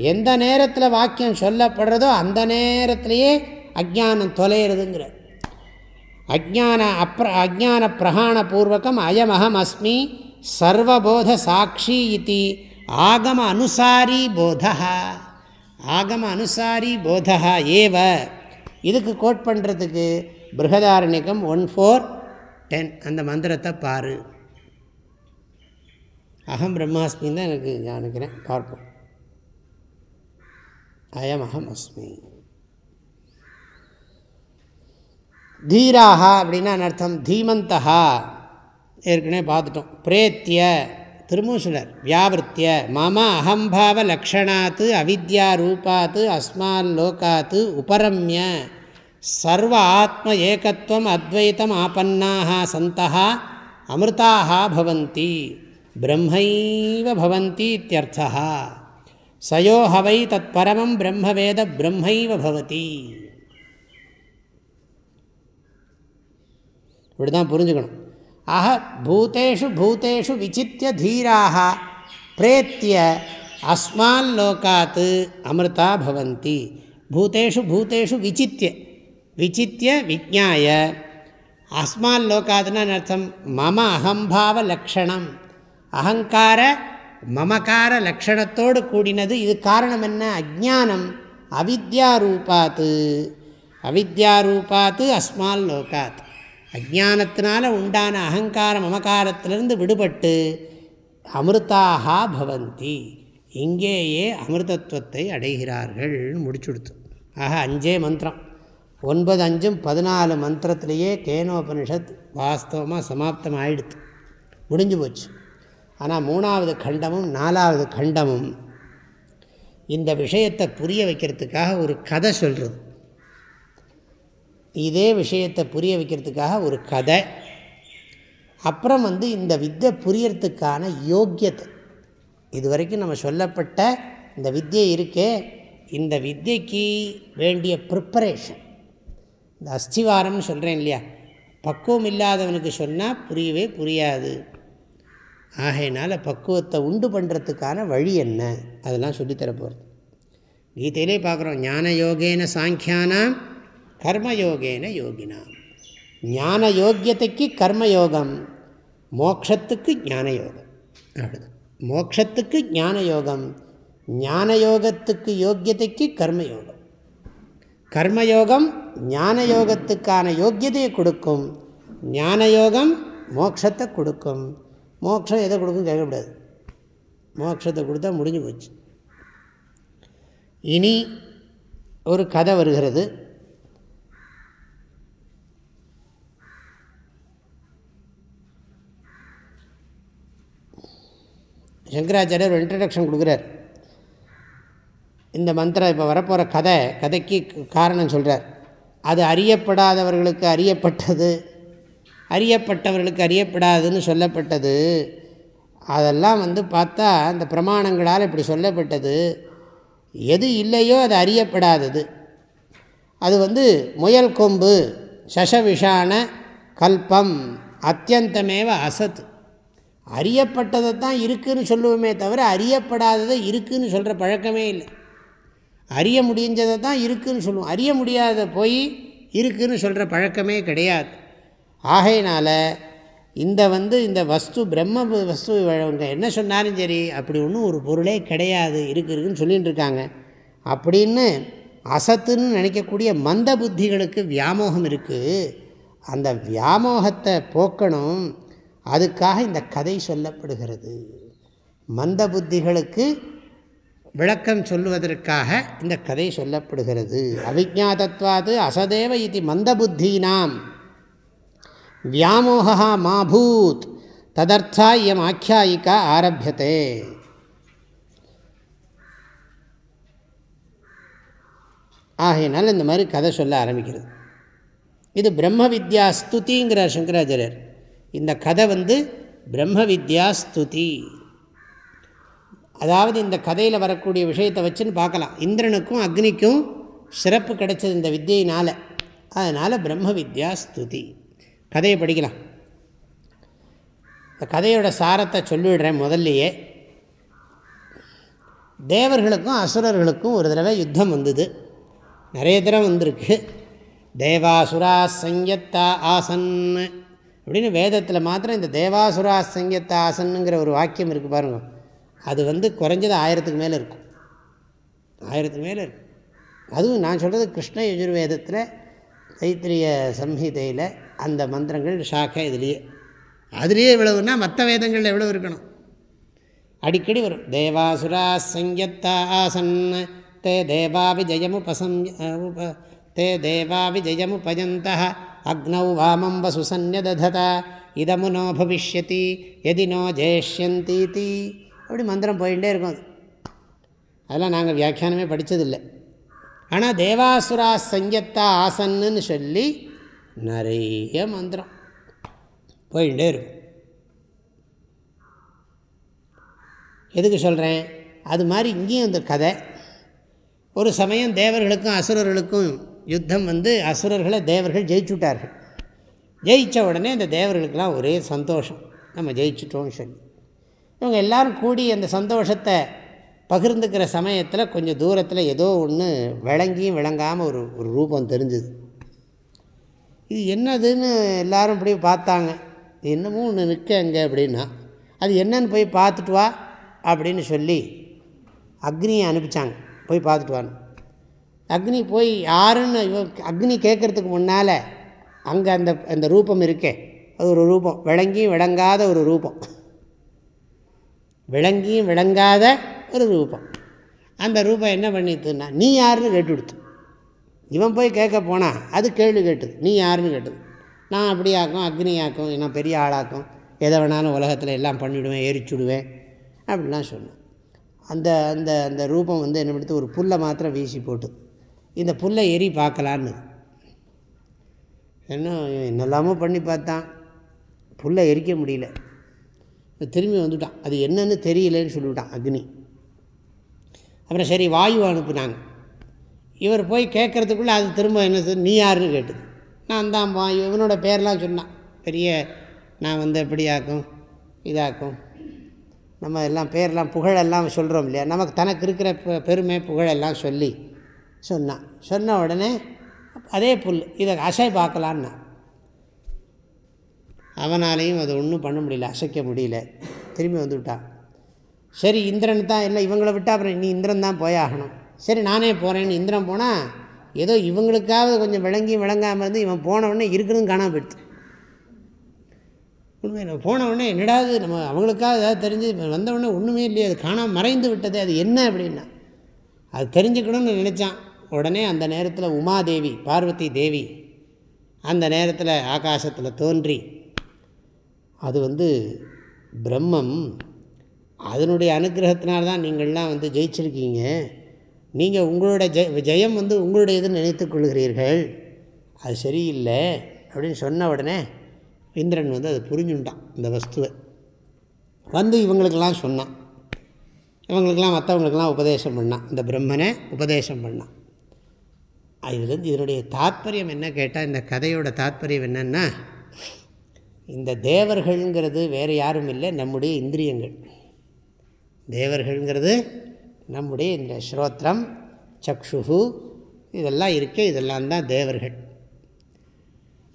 எந்த நேரத்தில் வாக்கியம் சொல்லப்படுறதோ அந்த நேரத்திலேயே அஜானம் தொலைகிறதுங்கிற அஜான அப்ர அஜான பிரகாணபூர்வகம் அயமகம் அஸ்மி சர்வபோத சாட்சி இது ஆகம அனுசாரி போதா ஆகம அனுசாரி போதா ஏவ. இதுக்கு கோட் பண்ணுறதுக்கு பிருகதாரண்யகம் ஒன் ஃபோர் டென். அந்த மந்திரத்தை பாரு. அகம் பிரம்மாஸ்மின்னு தான் எனக்கு நினைக்கிறேன். பார்ப்போம். அயம் அகம் அஸ்மி. தீராக அப்படின்னா அர்த்தம்? தீமந்தகா ஏற்கனவே பார்த்துட்டோம். பிரேத்திய திருமூசுலர் வியாவிருத்திய. மம அகம்பாவ லக்ஷணாத்து அவித்யா ரூபாத்து அஸ்மான் லோகாத்து உபரம்ய. சர்வ ஆத்ம ஏகத்துவம் அத்வைத்தம் ஆபன்னாக சந்தா அமிர்தாக பவந்தி பிரம்மைவ பவந்தி இத்தியர்த்தா சயோ ஹவை தத் பரமம் பிரம்மவேத பிரம்மைவ பவதி. இப்படி தான் புரிஞ்சுக்கணும். ஆக பூத்தேஷு பூத்தேஷு விசித்திய தீராக பிரேத்திய அஸ்மான் லோகாத் அமிர்தா பவந்தி பூத்தேஷு பூத்தேஷு விசித்திய. விசித்திய விஜாய அஸ்மான் லோகாதுன்னு அர்த்தம் மம அகம்பாவ லக்ஷணம் அகங்கார மமகார லக்ஷணத்தோடு கூடினது இது காரணம் என்ன அஜானம் அவித்யாரூபாத்து அவித்யாரூபாத்து அஸ்மால் லோகாத் அஜானத்தினால உண்டான அகங்கார மமகாரத்திலிருந்து விடுபட்டு அமிர்தாக பவந்தி இங்கேயே அமிர்தத்துவத்தை அடைகிறார்கள் முடிச்சுடுத்து ஆக அஞ்சே மந்திரம் ஒன்பது அஞ்சும் பதினாலு மந்திரத்திலேயே கேனோபனிஷத் வாஸ்தவமாக சமாப்தம் ஆயிடுது முடிஞ்சு போச்சு. ஆனால் மூணாவது கண்டமும் நாலாவது கண்டமும் இந்த விஷயத்தை புரிய வைக்கிறதுக்காக ஒரு கதை சொல்கிறது இதே விஷயத்தை புரிய வைக்கிறதுக்காக ஒரு கதை. அப்புறம் வந்து இந்த வித்தை புரியறதுக்கான யோக்கியத்தை. இது வரைக்கும் நம்ம சொல்லப்பட்ட இந்த வித்தியை இருக்கே இந்த வித்தியக்கு வேண்டிய ப்ரிப்பரேஷன் இந்த அஸ்திவாரம்னு சொல்கிறேன் இல்லையா? பக்குவம் இல்லாதவனுக்கு சொன்னால் புரியவே புரியாது. ஆகையினால் பக்குவத்தை உண்டு பண்ணுறதுக்கான வழி என்ன? அதெல்லாம் சொல்லித்தரப்போகிறது கீதையிலே பார்க்குறோம் ஞான யோகேன சாங்கியானாம் கர்மயோகேன யோகினா ஞான யோக்கியத்தைக்கு கர்மயோகம் மோக்ஷத்துக்கு ஞான யோகம் அவ்வளோதான் மோக்ஷத்துக்கு ஞான யோகம் ஞான யோகத்துக்கு யோக்கியத்தைக்கு கர்மயோகம். கர்மயோகம் ஞான யோகத்துக்கான யோக்கியதையை கொடுக்கும். ஞான யோகம் மோக்ஷத்தை கொடுக்கும். மோக்ஷம் எதை கொடுக்கும் கேட்கக்கூடாது. மோக்ஷத்தை கொடுத்தா முடிஞ்சு போச்சு. இனி ஒரு கதை வருகிறது. சங்கராச்சாரியர் ஒரு இன்ட்ரடக்ஷன் கொடுக்குறார். இந்த மந்திரம் இப்போ வரப்போகிற கதை கதைக்கு காரணம் சொல்கிறார் அது அறியப்படாதவர்களுக்கு அறியப்பட்டது அறியப்பட்டவர்களுக்கு அறியப்படாதுன்னு சொல்லப்பட்டது. அதெல்லாம் வந்து பார்த்தா அந்த பிரமாணங்களால் இப்படி சொல்லப்பட்டது. எது இல்லையோ அது அறியப்படாதது. அது வந்து முயல் கொம்பு சசவிஷான கல்பம் அத்தியந்தமேவ அசத். அறியப்பட்டதை தான் இருக்குதுன்னு சொல்லுவோமே தவிர அறியப்படாததை இருக்குதுன்னு சொல்கிற பழக்கமே இல்லை. அறிய முடிஞ்சதை தான் இருக்குதுன்னு சொல்லுவோம். அறிய முடியாத போய் இருக்குதுன்னு சொல்கிற பழக்கமே கிடையாது. ஆகையினால் இந்த வந்து இந்த வஸ்து பிரம்ம வஸ்து அவங்க என்ன சொன்னாலும் சரி அப்படி ஒன்றும் ஒரு பொருளே கிடையாது இருக்குதுன்னு சொல்லிகிட்டு இருக்காங்க. அப்படின்னு அசத்துன்னு நினைக்கக்கூடிய மந்த புத்திகளுக்கு வியாமோகம் இருக்குது அந்த வியாமோகத்தை போக்கணும். அதுக்காக இந்த கதை சொல்லப்படுகிறது. மந்த புத்திகளுக்கு விளக்கம் சொல்லுவதற்காக இந்த கதை சொல்லப்படுகிறது. அவிஜாதத்வாது அசதேவ இது மந்த புத்தீனாம் வியாமோகா மாபூத். ததர்த்தா இயம் ஆக்கியாயிக்கா ஆரம்பியதே ஆகையினால் இந்த மாதிரி கதை சொல்ல ஆரம்பிக்கிறது. இது பிரம்ம வித்யா ஸ்துதிங்கிறார் சங்கராச்சாரியர். இந்த கதை வந்து பிரம்ம வித்யா ஸ்துதி அதாவது இந்த கதையில் வரக்கூடிய விஷயத்தை வச்சுன்னு பார்க்கலாம். இந்திரனுக்கும் அக்னிக்கும் சிறப்பு கிடைச்சது இந்த வித்தியினால். அதனால் பிரம்ம வித்யா ஸ்துதி. கதையை படிக்கலாம். இந்த கதையோட சாரத்தை சொல்லிவிடுறேன் முதல்லையே. தேவர்களுக்கும் அசுரர்களுக்கும் ஒரு தடவை யுத்தம் வந்தது. நிறைய தடவை வந்திருக்கு. தேவாசுரா சங்கத்தா ஆசன் அப்படின்னு வேதத்தில் மாத்திரம் இந்த தேவாசுரா சங்கத்தா ஆசன்னுங்கிற ஒரு வாக்கியம் இருக்குது பாருங்கள் அது வந்து குறைஞ்சது ஆயிரத்துக்கு மேலே இருக்கும். ஆயிரத்துக்கு மேலே இருக்கும் அதுவும் நான் சொல்கிறது கிருஷ்ண யஜுர்வேதத்தில் தைத்திரிய சம்ஹிதையில் அந்த மந்திரங்கள் ஷாக்கை இதுலேயே. அதுலேயே இவ்வளவுன்னா மற்ற வேதங்களில் எவ்வளோ இருக்கணும்? அடிக்கடி வரும். தேவாசுரா சங்கத்தா ஆசன் தே தேவா விஜயமுபசம் உப தே தேவா விஜயமுபஜந்த அக்னௌ வாமம் வசு இதமுனோ பவிஷ்யதி. எதினோ ஜேஷ்யந்தீதி. அப்படி மந்திரம் போயிட்டே இருக்கும் அது. அதெல்லாம் நாங்கள் வியாக்கியானமே படித்ததில்லை ஆனால் தேவாசுரா சங்கத்தா ஆசன்னு சொல்லி நிறைய மந்திரம் போயிட்டே இருக்கும். எதுக்கு சொல்கிறேன் அது மாதிரி இங்கேயும் அந்த கதை. ஒரு சமயம் தேவர்களுக்கும் அசுரர்களுக்கும் யுத்தம் வந்து அசுரர்களை தேவர்கள் ஜெயிச்சுட்டார்கள். ஜெயித்த உடனே இந்த தேவர்களுக்கெல்லாம் ஒரே சந்தோஷம். நம்ம ஜெயிச்சிட்டோம்னு சொல்லி. இவங்க எல்லோரும் கூடி அந்த சந்தோஷத்தை பகிர்ந்துக்கிற சமயத்தில் கொஞ்சம் தூரத்தில் ஏதோ ஒன்று விளங்கியும் விளங்காமல் ஒரு ஒரு ரூபம் தெரிஞ்சுது. இது என்னதுன்னு எல்லோரும் இப்படி பார்த்தாங்க. என்னமோ ஒன்று நிற்க அங்கே அப்படின்னா அது என்னன்னு போய் பார்த்துட்டு வா அப்படின்னு சொல்லி அக்னியை அனுப்பிச்சாங்க. போய் பார்த்துட்டு வான்னு. அக்னி போய் யாருன்னு அக்னி கேட்குறதுக்கு முன்னால் அங்கே அந்த அந்த ரூபம் இருக்கே. அது ஒரு ரூபம். விளங்கியும் விளங்காத ஒரு ரூபம். விளங்கியும் விளங்காத ஒரு ரூபம். அந்த ரூபம் என்ன பண்ணிட்டுன்னா நீ யாருன்னு கேட்டு கொடுத்து. இவன் போய் கேட்க போனால் அது கேள்வி கேட்டுது. நீ யாருன்னு கேட்டது. நான் அப்படியாக்கும் அக்னியாக்கும் நான் பெரிய ஆளாக்கும் எதை வேணாலும் உலகத்தில் எல்லாம் பண்ணிவிடுவேன் எரிச்சுடுவேன் அப்படிலாம் சொன்னேன். அந்த அந்த அந்த ரூபம் வந்து என்ன பண்ணுறது ஒரு புல்லை மாத்திரம் வீசி போட்டு இந்த புல்லை எரி பார்க்கலான்னு. என்ன என்னெல்லாமோ பண்ணி பார்த்தான். புல்லை எரிக்க முடியல. திரும்பி வந்துவிட்டான் அது என்னன்னு தெரியலன்னு சொல்லிவிட்டான் அக்னி. அப்புறம் சரி வாயு அனுப்புனாங்க. இவர் போய் கேட்குறதுக்குள்ளே அது திரும்ப என்ன சொல் நீ யாருன்னு கேட்டுது. நான் தான் வாயு இவனோட பேர்லாம் சொன்னான். பெரிய நான் வந்து எப்படியாக்கும் இதாக்கும். நம்ம எல்லாம் பேரெல்லாம் புகழெல்லாம் சொல்கிறோம் இல்லையா? நமக்கு தனக்கு இருக்கிற பெ- பெருமை புகழெல்லாம் சொல்லி சொன்னான். சொன்ன உடனே அதே புல் இதை அசை பார்க்கலான்னா அவனாலையும் அதை ஒன்றும் பண்ண முடியல அசைக்க முடியல. திரும்பி வந்துவிட்டான் சரி இந்திரன் தான் இல்லை இவங்கள விட்டால் அப்புறம் நீ இந்திரன் தான் போயாகணும் சரி நானே போகிறேன்னு இந்திரன் போனால் ஏதோ இவங்களுக்காவது கொஞ்சம் விளங்கி விளங்காமல் இருந்து இவன் போன உடனே இருக்கிறதும் காணாம போயிடுது. உண்மை போனவுடனே போன உடனே என்னடாது நம்ம அவங்களுக்காக ஏதாவது தெரிஞ்சு வந்த ஒன்றுமே இல்லையே அது காணாமல் மறைந்து விட்டது அது என்ன அப்படின்னா அது தெரிஞ்சுக்கணும்னு நினச்சான். உடனே அந்த நேரத்தில் உமாதேவி பார்வதி தேவி அந்த நேரத்தில் ஆகாசத்தில் தோன்றி அது வந்து பிரம்மம். அதனுடைய அனுகிரகத்தினால்தான் நீங்கள்லாம் வந்து ஜெயிச்சிருக்கீங்க. நீங்கள் உங்களோட ஜெய ஜெயம் வந்து உங்களுடையதுன்னு நினைத்துக் கொள்கிறீர்கள். அது சரியில்லை அப்படின்னு சொன்ன உடனே இந்திரன் வந்து அதை புரிஞ்சுட்டான் இந்த வஸ்துவை. வந்து இவங்களுக்கெல்லாம் சொன்னான். இவங்களுக்கெல்லாம் மற்றவங்களுக்கெல்லாம் உபதேசம் பண்ணான். இந்த பிரம்மனை உபதேசம் பண்ணான். இதுலேருந்து இதனுடைய தாத்பரியம் என்ன கேட்டால் இந்த கதையோட தாத்பரியம் என்னென்னா இந்த தேவர்கள்ங்கிறது வேறு யாரும் இல்லை நம்முடைய இந்திரியங்கள். தேவர்கள்ங்கிறது நம்முடைய இந்த ஸ்ரோத்திரம் சக்ஷுகு இதெல்லாம் இருக்கு இதெல்லாம் தான் தேவர்கள்.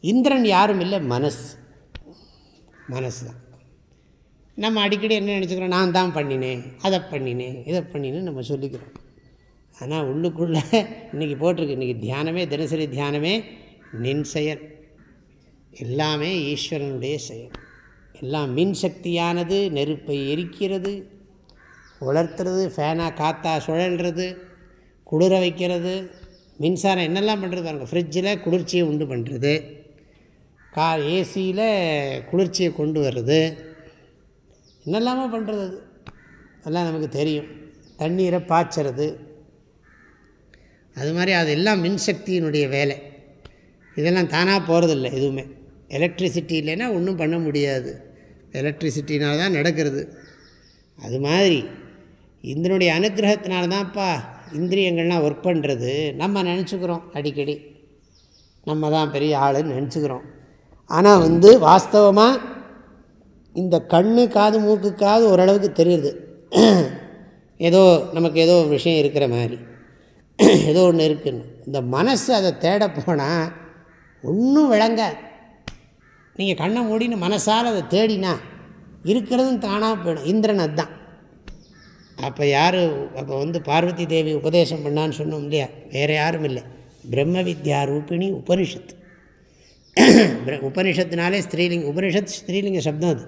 இந்திரன் யாரும் இல்லை மனசு. மனசு தான். நம்ம அடிக்கடி என்ன நினச்சிக்கிறோம் நான் தான் பண்ணினேன் அதை பண்ணினேன் இதை பண்ணினேன் நம்ம சொல்லிக்கிறோம். ஆனால் உள்ளுக்குள்ளே இன்றைக்கி போட்டிருக்கு இன்றைக்கி தியானமே தினசரி தியானமே நின் செயல். எல்லாமே ஈஸ்வரனுடைய செயல். எல்லாம் மின் சக்தியானது நெருப்பை எரிக்கிறது உலர்த்துறது ஃபேனாக காற்றா சுழல்றது குளிர வைக்கிறது மின்சாரம் என்னெல்லாம் பண்ணுறது பாருங்க ஃப்ரிட்ஜில் குளிர்ச்சியை உண்டு பண்ணுறது கா ஏசியில் குளிர்ச்சியை கொண்டு வர்றது என்னெல்லாமோ பண்ணுறது அது. அதெல்லாம் நமக்கு தெரியும். தண்ணீரை பாய்ச்சறது. அது மாதிரி அது எல்லாம் மின்சக்தியினுடைய வேலை. இதெல்லாம் தானாக போகிறதில்ல எதுவுமே. எலக்ட்ரிசிட்டி இல்லைன்னா ஒன்றும் பண்ண முடியாது. எலக்ட்ரிசிட்டினால் தான் நடக்கிறது. அது மாதிரி இதனுடைய அனுகிரகத்தினால தான்ப்பா இந்திரியங்கள்லாம் ஒர்க் பண்ணுறது நம்ம நினச்சிக்கிறோம் அடிக்கடி. நம்ம தான் பெரிய ஆளுன்னு நினச்சிக்கிறோம். ஆனால் வந்து வாஸ்தவமாக இந்த கண்ணு காது மூக்குக்காவது ஓரளவுக்கு தெரியுது. ஏதோ நமக்கு ஏதோ ஒரு விஷயம் இருக்கிற மாதிரி. ஏதோ ஒன்று இருக்குன்னு. இந்த மனசு அதை தேட போனால் ஒன்றும் விளங்காது. நீங்கள் கண்ணை மூடின்னு மனசால் அதை தேடினா இருக்கிறதும் தானாக போயிடும். இந்திரன் அதுதான். அப்போ யார் அப்போ வந்து பார்வதி தேவி உபதேசம் பண்ணான்னு சொன்னோம் இல்லையா? வேறு யாரும் இல்லை. பிரம்ம வித்யா ரூபிணி உபனிஷத்து உபனிஷத்துனாலே ஸ்ரீலிங் உபனிஷத் ஸ்திரீலிங்க சப்தம் அது.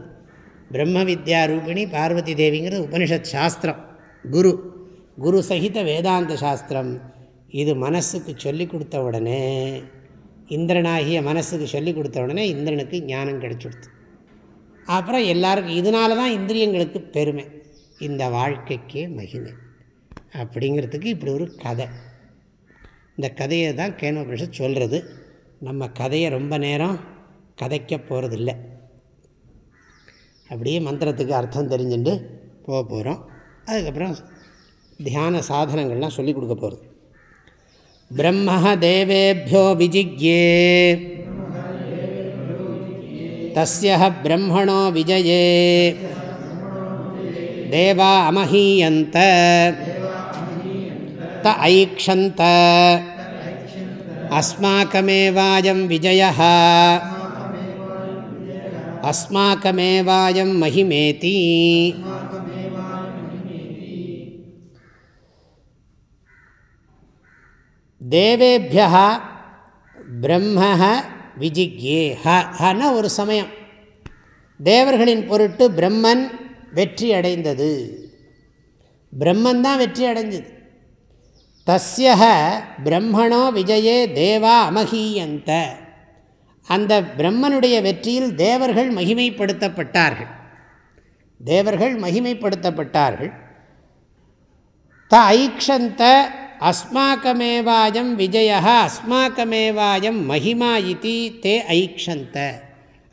பிரம்ம வித்யா ரூபிணி பார்வதி தேவிங்கிறது உபனிஷத் சாஸ்திரம். குரு குரு சகித வேதாந்த சாஸ்திரம். இது மனசுக்கு சொல்லி கொடுத்த உடனே இந்திரனாகிய மனசுக்கு சொல்லி கொடுத்த உடனே இந்திரனுக்கு ஞானம் கிடைச்சிடுது. அப்புறம் எல்லாருக்கும் இதனால தான் இந்திரியங்களுக்கு பெருமை. இந்த வாழ்க்கைக்கே மகிமை. அப்படிங்கிறதுக்கு இப்படி ஒரு கதை. இந்த கதையை தான் கேனோபனிஷத் சொல்கிறது நம்ம கதையை ரொம்ப நேரம் கதைக்க போகிறதில்ல அப்படியே மந்திரத்துக்கு அர்த்தம் தெரிஞ்சுட்டு போக போகிறோம் அதுக்கப்புறம் தியான சாதனங்கள்லாம் சொல்லிக் கொடுக்க போகிறது பிரம்ம தேவேபியோ விஜிக்யே தஸ்ய பிரம்மணோ விஜயே தேவா அமஹீயந்த த ஐக்ஷந்த அஸ்மாக்கமேவாயம் விஜய அஸ்மாக்கமேவாயம் மகிமேதி தேவேபியா பிரம்ம விஜிக்யே ஹன ஒரு சமயம். தேவர்களின் பொருட்டு பிரம்மன் வெற்றி அடைந்தது. பிரம்மன் தான் வெற்றி அடைஞ்சது. தஸ்ய பிரம்மணோ விஜயே தேவா அமகீயந்த. அந்த பிரம்மனுடைய வெற்றியில் தேவர்கள் மகிமைப்படுத்தப்பட்டார்கள். தேவர்கள் மகிமைப்படுத்தப்பட்டார்கள். த ஐக்ஷந்த அஸ்மாக்கமேவாயம் விஜயா அஸ்மாக்கமேவாயம் மகிமா இத்தி தே ஐக்ஷந்த.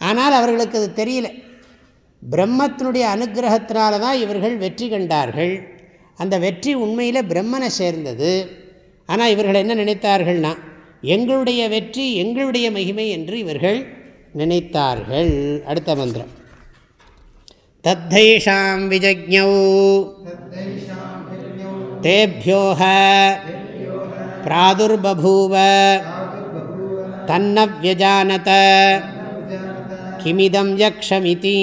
ஆனால் அவர்களுக்கு அது தெரியல. பிரம்மத்தினுடைய அனுகிரகத்தினால தான் இவர்கள் வெற்றி கண்டார்கள். அந்த வெற்றி உண்மையில் பிரம்மனை சேர்ந்தது. ஆனால் இவர்கள் என்ன நினைத்தார்கள்னா எங்களுடைய வெற்றி எங்களுடைய மகிமை என்று இவர்கள் நினைத்தார்கள். அடுத்த மந்திரம். தத்தைஷாம் விஜக்ஞௌ. தேபியோஹ பிராதுர்பூவ தன்ன வியஜானத கிமிதம் யக்ஷமிதி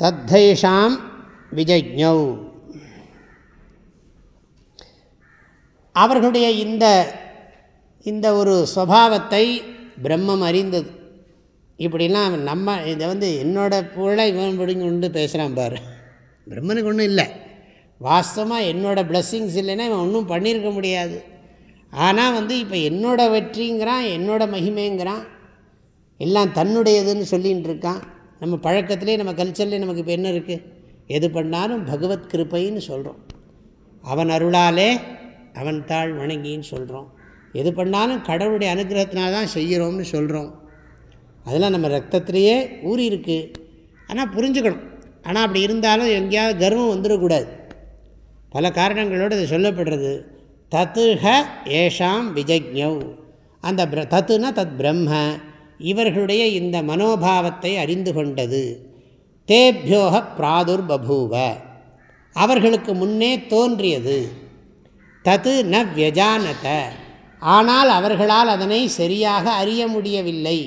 தத்தைஷாம் விஜய்ஞௌ அவர்களுடைய இந்த இந்த ஒரு சுவாவத்தை பிரம்மம் அறிந்தது இப்படிலாம் நம்ம இதை வந்து என்னோட புகழை இவன் பிடிங்க கொண்டு பேசுகிறான் பாரு. பிரம்மனுக்கு ஒன்றும் இல்லை. வாஸ்தவமாக என்னோடய பிளஸ்ஸிங்ஸ் இல்லைன்னா இவன் ஒன்றும் பண்ணியிருக்க முடியாது. ஆனால் வந்து இப்போ என்னோடய வெற்றிங்கிறான் என்னோடய மகிமைங்கிறான் எல்லாம் தன்னுடையதுன்னு சொல்லிகிட்டு இருக்கான். நம்ம பழக்கத்திலே நம்ம கல்ச்சர்லேயே நமக்கு இப்போ என்ன இருக்குது எது பண்ணாலும் பகவத் கிருப்பைன்னு சொல்கிறோம் அவன் அருளாலே அவன் தாழ் வணங்கின்னு சொல்கிறோம் எது பண்ணாலும் கடவுளுடைய அனுகிரகத்தினால தான் செய்கிறோம்னு சொல்கிறோம். அதெல்லாம் நம்ம ரத்தத்திலேயே ஊறி இருக்குது ஆனால் புரிஞ்சுக்கணும். ஆனால் அப்படி இருந்தாலும் எங்கேயாவது கர்வம் வந்துடக்கூடாது. பல காரணங்களோடு இது சொல்லப்படுறது. தத்துஹ ஏஷாம் விஜக்ஞவ் அந்த பிர தத்துனா தத் பிரம்ம. இவர்களுடைய இந்த மனோபாவத்தை அறிந்து கொண்டது. தேபியோக பிராதுர் பபூவ அவர்களுக்கு முன்னே தோன்றியது. தத்து ந வியஜானத. ஆனால் அவர்களால் அதனை சரியாக அறிய முடியவில்லை.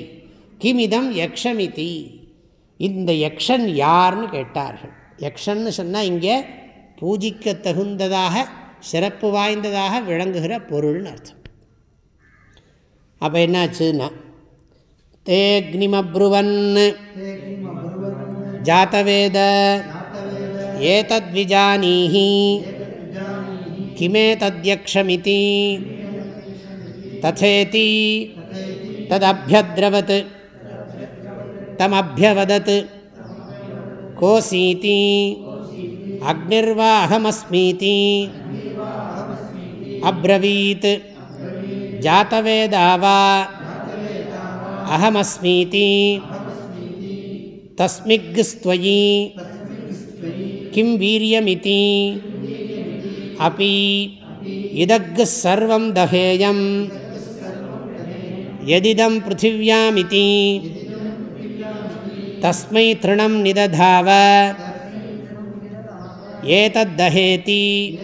கிமிதம் யக்ஷமிதி. இந்த யக்ஷன் யார்னு கேட்டார்கள். யக்ஷன்னு சொன்னால் இங்கே பூஜிக்க தகுந்ததாக சிறப்பு வாய்ந்ததாக விளங்குகிற பொருள்னு அர்த்தம். அப்போ என்னாச்சுன்னா தேக்னிமப்ருவன் ஜாத்தவேத. ஏதத்விஜானீஹி கிமே தத்யக்ஷமிதி ததேதி ததபியத்ரவத் தமபியவதத் கோசீதி அக்னிர்வா அகமஸ்மீதி அப்ரவீத் ஜாத்தவேதாவா அகமஸ்மீதி தஸ்மிக்ஸ்துவயி கிம் வீரியமிதி அப்பி இதக்கு சர்வம் தகேயம் எதிதம் பிருத்திவியாமிதி. தஸ்மை திருணம் நிததாவ. ஏதத்தஹேதி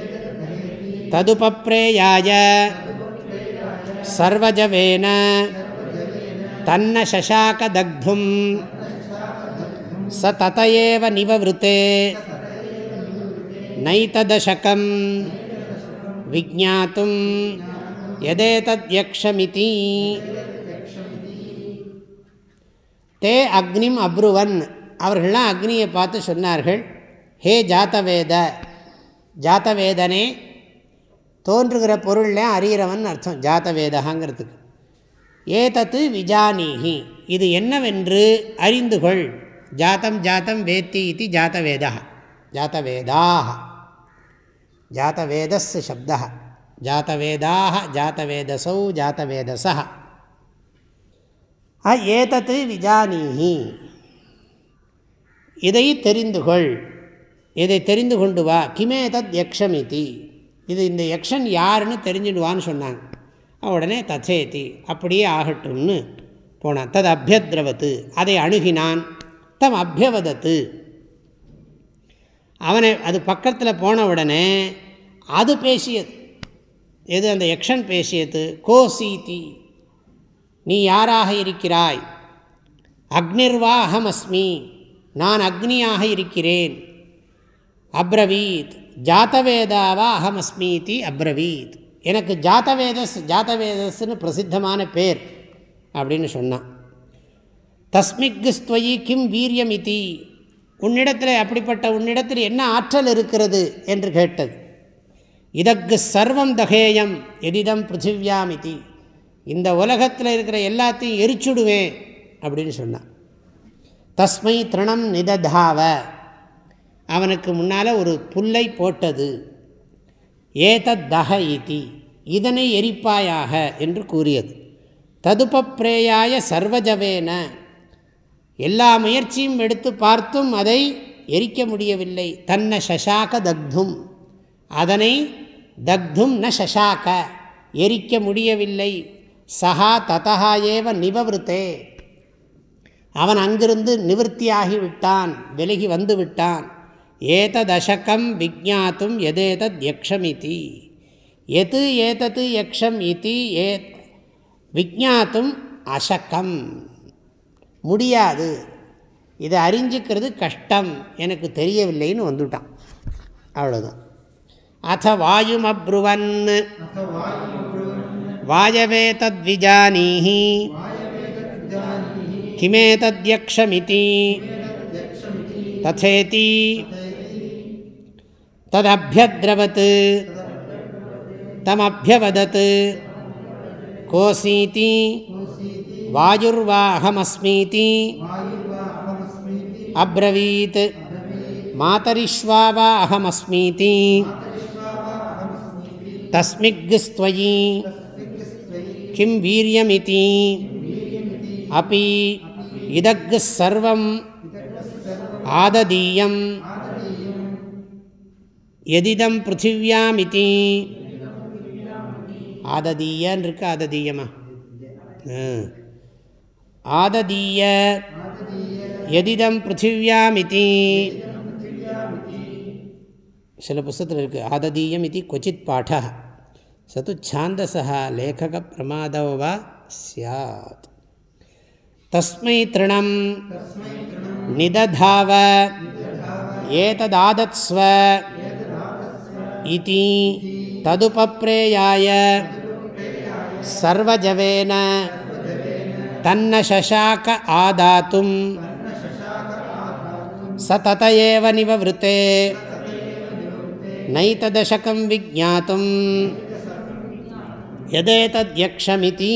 ததுபப்ரேயாய. சர்வஜவேன. தன்ன சசாக்கதக்தும் ச ததையேவ நிவவருத்தே. நைததசகம். விஜாத்தும் எதேதத்யக்ஷமிதி. தே அக்னிம் அப்ருவன். அவர்கள்லாம் அக்னியை பார்த்து சொன்னார்கள் ஹே ஜாத்தவேத ஜாத்தவேதனே தோன்றுகிற பொருளில் அறிகிறவன் அர்த்தம் ஜாத்தவேதகாங்கிறதுக்கு. ஏதத்து விஜானீஹி இது என்னவென்று அறிந்து கொள் ஜாத்தம் ஜாத்தம் வேத்தி இது ஜாத்தவேதா ஜாத்தவேதாக ஜாத்தவேதஸ் சப்தா ஜாத்தவேதாக ஜாத்தவேதசௌ ஜாத்தவேதசா ஏதத்து விஜானீஹி இதை தெரிந்து கொள் இதை தெரிந்து கொண்டு வா. கிமே தத் யக்ஷமிதி. இது இந்த யக்ஷன் யாருன்னு தெரிஞ்சுடுவான்னு சொன்னாங்க. உடனே தச்சேதி. அப்படியே ஆகட்டும்னு போனான் தது அபியத்ரவத்து. அதை அணுகினான். தம் அபியவதத்து. அவனை அது பக்கத்தில் போன உடனே அது பேசியது. எது அந்த யக்ஷன் பேசியது? கோசீதி. நீ யாராக இருக்கிறாய்? அக்னிர்வா அகமஸ்மி நான் அக்னியாக இருக்கிறேன். அப்ரவீத். ஜாத்தவேதாவா அகமஸ்மீதி அப்ரவீத். எனக்கு ஜாத்தவேதஸ் ஜாத்தவேதஸ்னு பிரசித்தமான பேர் அப்படின்னு சொன்னான். தஸ்மிக்ஸ்துவயி கிம் வீரியம் இதி உன்னிடத்தில் அப்படிப்பட்ட உன்னிடத்தில் என்ன ஆற்றல் இருக்கிறது? என்று கேட்டது. இதற்கு சர்வம் தகேயம் எதிதம் பிருத்திவியாம் இந்த உலகத்தில் இருக்கிற எல்லாத்தையும் எரிச்சுடுவேன் அப்படின்னு சொன்னான். தஸ்மை திருணம் நிததாவ. அவனுக்கு முன்னால் ஒரு புல்லை போட்டது. ஏதத் தக இதி. இதனை எரிப்பாயாக என்று கூறியது. ததுபப்ரேயாய சர்வஜவேன. எல்லா முயற்சியும் எடுத்து பார்த்தும் அதை எரிக்க முடியவில்லை. தன்ன சசாக தக்தும். அதனை தக்தும் ந சசாக. எரிக்க முடியவில்லை. சஹா ததா ஏவ நிவவிருத்தே. அவன் அங்கிருந்து நிவர்த்தியாகிவிட்டான். விலகி வந்து விட்டான் ஏததசகம் விஜாத்தும் எதேதத் யக்ஷமிதி. எது ஏதது யக்ஷம் இது ஏ விஜாத்தும் அசக்கம் முடியாது. இதை அறிஞ்சிக்கிறது கஷ்டம். எனக்கு தெரியவில்லைன்னு வந்துட்டான். அவ்வளோதான் அத்த வாயுமப்ருவன் வாயவே தத்விஜானீஹி கிமே தத்யக்ஷமிதி தசேதி ததபியத்ரவத் தமபியவதத் கோசீதி வாயுர்வாஹமஸ்மீதி அப்ரவீத் மாதரிஷ்வா வா அகமஸ்மீதி தஸ்மிக்ஸ்துவயி. கிம் வீரியமிதி. அப்பி இதக்கு சர்வம் ஆததீயம். எதிதம் பிருத்திவியாமிதி. ஆததீயன் இருக்கு ஆததீயமா? ஆததீய. எதிதம் பிருத்திவியாமிதி. சில புஸ்தத்தில் இருக்குது ஆததீயம் இது கொச்சித் பாட சத்து சாந்தசா லேகக பிரமாதோ வா சியாத் தஸ்மை திருணம் நிததாவ ஏததாதத்ஸ்வ இதி ததுபப்ரேயாய சர்வஜவேன தன்ன சசாக்க ஆதாத்தும் ச ஏவ நிவவிருத்தே நைததசகம் விஜாத்தும் எதேதத்யக்ஷமிதி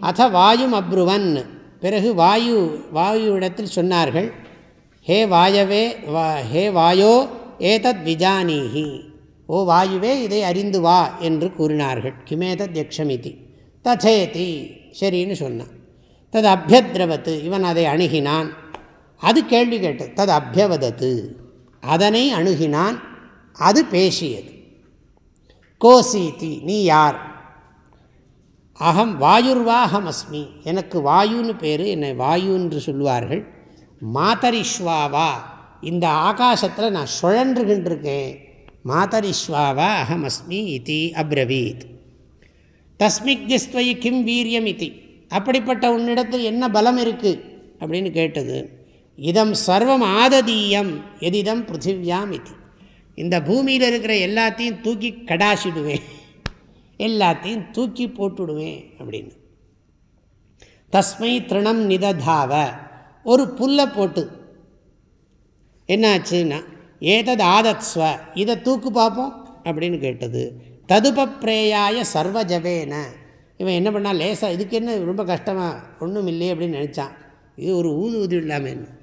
அத வாயும் அப்ருவன் பிறகு வாயு வாயுவிடத்தில் சொன்னார்கள் ஹே வாயவே வா ஹே வாயோ ஏதத் விஜானீஹி. ஓ வாயுவே இதை அறிந்து வா என்று கூறினார்கள். கிமேதத் யக்ஷமிதி ததேதி சரின்னு சொன்னான். தது அபியத்ரவத்து இவன் அதை அணுகினான். அது கேள்வி கேட்டது. தது அபியவதத்து அதனை அணுகினான். அது பேசியது. கோசீதி நீ யார்? அகம் வாயுர்வாகமஸ்மி. அஸ்மி எனக்கு வாயுன்னு பேர் என்னை வாயு என்று சொல்லுவார்கள். மாதரிஷ்வாவா. இந்த ஆகாசத்தில் நான் சுழன்றுகின்றிருக்கேன். மாதரிஷ்வாவா அகம் அஸ்மி இதி அப்ரவீத். தஸ்மிக்ஸ்துவை கிம் வீரியம் இதி அப்படிப்பட்ட உன்னிடத்தில் என்ன பலம் இருக்குது அப்படின்னு கேட்டது. இதம் சர்வம் ஆததீயம் எதிதம் பிருத்திவியாம் இது. இந்த பூமியில் இருக்கிற எல்லாத்தையும் தூக்கி கடாசிடுவேன். எல்லாத்தையும் தூக்கி போட்டுடுவேன் அப்படின்னு. தஸ்மை திருணம் நிததாவ. ஒரு புல்லை போட்டு. என்னாச்சுன்னா ஏதது ஆதத்ஸ்வ இதை தூக்கு பார்ப்போம் அப்படின்னு கேட்டது. ததுபப்ரேயாய சர்வஜவேன. இவன் என்ன பண்ணால் லேசாக இதுக்கு என்ன ரொம்ப கஷ்டமாக ஒன்றும் இல்லையே அப்படின்னு நினச்சான். இது ஒரு ஊது ஊதி இல்லாமல் என்ன?